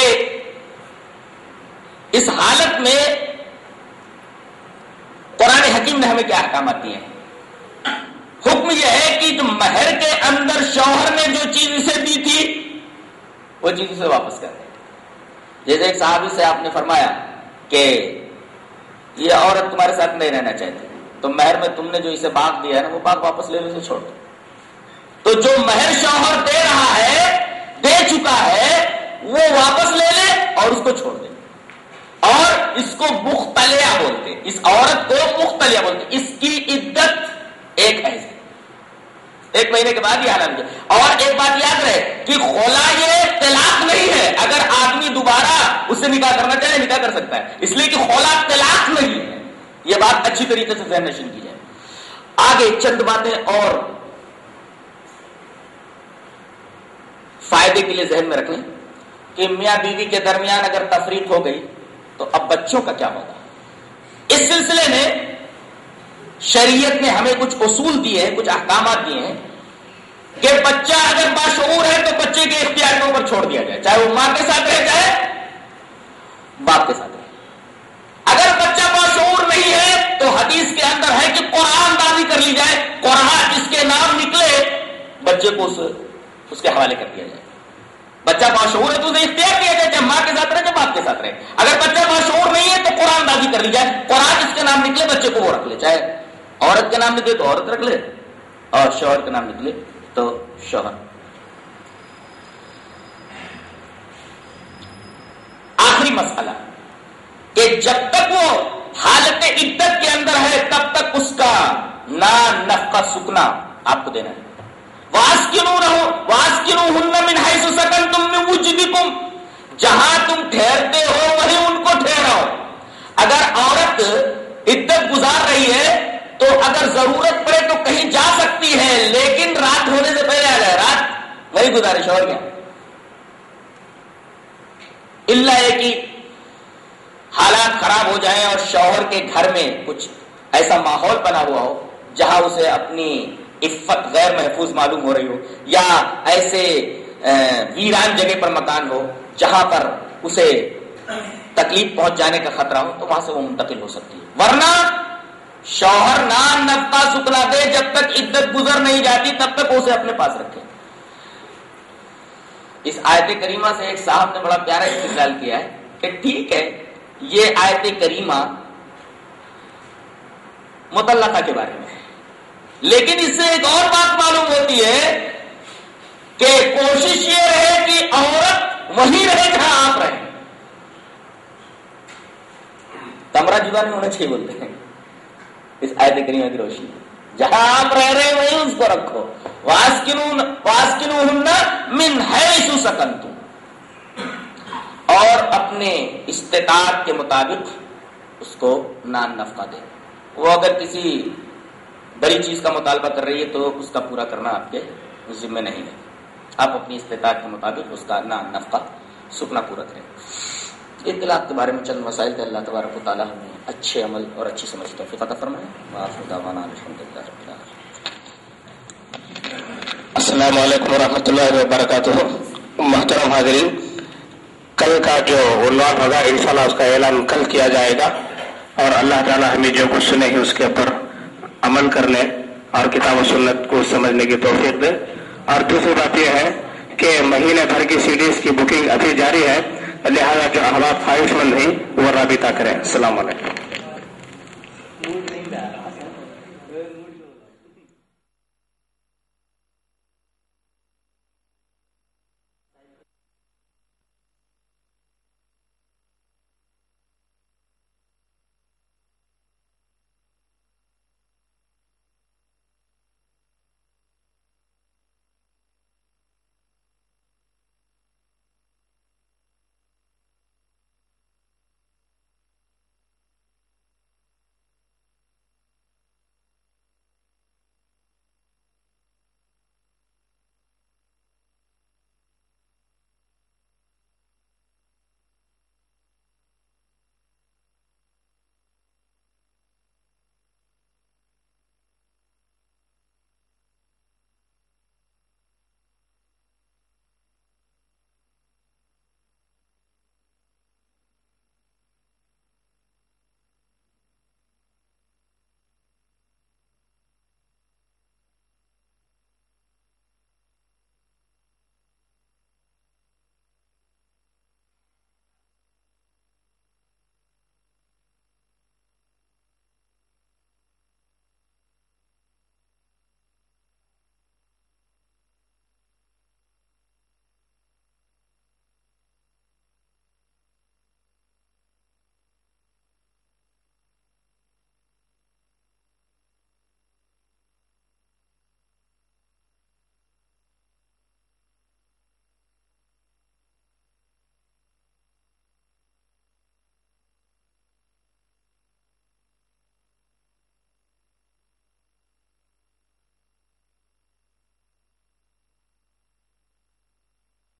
S3: اس حالت میں قرآن حکیم نے ہمیں کیا احکامات دیے ہیں؟ حکم یہ ہے کہ مہر کے اندر شوہر نے جو چیز اسے دی تھی، وہ چیز اسے واپس کر دے۔ جیسے ایک صحابی سے آپ نے فرمایا کہ یہ عورت تمہارے ساتھ نہیں رہنا چاہتی، تو مہر میں تم نے جو اسے باغ دیا ہے نا، وہ باغ واپس لے لو، اسے چھوڑ دو۔ تو جو مہر شوہر دے رہا ہے، دے چکا ہے، وہ واپس لے لے اور اس کو چھوڑ دے۔ اور اس کو مختلیا بولتے، اس عورت کو مختلیا بولتے۔ اس کی عدت ایک ایسے ایک مہینے کے بعد یہ حالت اور ایک بات یاد رہے کہ خولا یہ طلاق نہیں ہے۔ اگر آدمی دوبارہ اس سے نکاح کرنا چاہے، نکاح کر سکتا ہے۔ اس لیے کہ خولا طلاق نہیں ہے۔ یہ بات اچھی طریقے سے ذہن نشین کی جائے۔ آگے چند باتیں اور فائدے کے لیے ذہن میں رکھ لیں کہ میاں بیوی کے درمیان اگر تفریق ہو گئی تو اب بچوں کا کیا ہوگا؟ اس سلسلے میں شریعت نے ہمیں کچھ اصول دیے ہیں کچھ احکامات دیے ہیں کہ بچہ اگر باشعور ہے تو بچے کے اختیار کے اوپر چھوڑ دیا جائے چاہے وہ ماں کے ساتھ رہ جائے باپ کے ساتھ رہے اگر بچہ باشعور نہیں ہے تو حدیث کے اندر ہے کہ قرآن دازی کر لی جائے قرآن جس کے نام نکلے بچے کو اس, اس کے حوالے کر دیا جائے۔ بچہ باشعور ہے تو اسے اختیار کیا جائے چاہے ماں کے ساتھ رہے چاہے باپ کے ساتھ رہے۔ اگر بچہ باشعور نہیں ہے تو قرآن دازی کر لی جائے قرآن جس کے نام نکلے بچے کو وہ رکھ لے چاہے عورت کے نام نکلے تو عورت رکھ لے اور شوہر کے نام نکلے تو شوہر۔ آخری مسئلہ، کہ جب تک وہ حالت عدت کے اندر ہے، تب تک اس کا نا نفقہ سکنا آپ کو دینا ہے۔ سکن تم میں جہاں تم ٹھہرتے ہو وہیں ان کو ٹھہراؤ اگر عورت عدت گزار رہی ہے اگر ضرورت پڑے تو کہیں جا سکتی ہے لیکن رات ہونے سے پہلے آ جائے رات وہی گزارش اور کیا؟ اللہ ہے کہ حالات خراب ہو جائیں اور شوہر کے گھر میں کچھ ایسا ماحول بنا ہوا ہو جہاں اسے اپنی عفت غیر محفوظ معلوم ہو رہی ہو، یا ایسے ویران جگہ پر مکان ہو جہاں پر اسے تکلیف پہنچ جانے کا خطرہ ہو، تو وہاں سے وہ منتقل ہو سکتی ہے۔ ورنہ شوہر نان نفتا سکلا دے جب تک عدت گزر نہیں جاتی، تب تک اسے اپنے پاس رکھے۔ اس آیت کریمہ سے ایک صاحب نے بڑا پیارا استقلال کیا ہے کہ ٹھیک ہے، یہ آیت کریمہ متعلقہ کے بارے میں لیکن اس سے ایک اور بات معلوم ہوتی ہے کہ کوشش یہ رہے کہ عورت وہی رہے جہاں آپ رہیں۔ کمرہ جدا نہیں ہونا چاہیے بولتے ہیں۔ اس آیت کریمہ کی روشنی۔ جہاں آپ رہ رہے وہیں اس کو رکھو۔ من حیث سکنتم اور اپنے استطاعت کے مطابق اس کو نان نفقہ دے وہ اگر کسی بڑی چیز کا مطالبہ کر رہی ہے تو اس کا پورا کرنا آپ کے ذمہ نہیں ہے۔ آپ اپنی استطاعت کے مطابق اس کا نان نفقہ سکنا پورا کریں۔ اطلاع کے بارے میں چند مسائل تھے۔ اللہ تبارک و تعالیٰ ہمیں اچھے عمل اور اچھی سمجھ توفیق عطا فرمائے۔
S4: السلام علیکم ورحمۃ اللہ وبرکاتہ۔ محترم حاضرین، کل کا جو عنوان ہوگا، انشاءاللہ اس کا اعلان کل کیا جائے گا اور اللہ تعالیٰ ہمیں جو کچھ سنے گی اس کے اوپر عمل کرنے اور کتاب و سنت کو سمجھنے کی توفیق دے۔ اور دوسری بات یہ ہے کہ مہینے بھر کی سی ڈیز کی بکنگ ابھی جاری ہے، لہٰذا جو احباب خواہش مند ہیں، وہ رابطہ کریں۔ السلام علیکم۔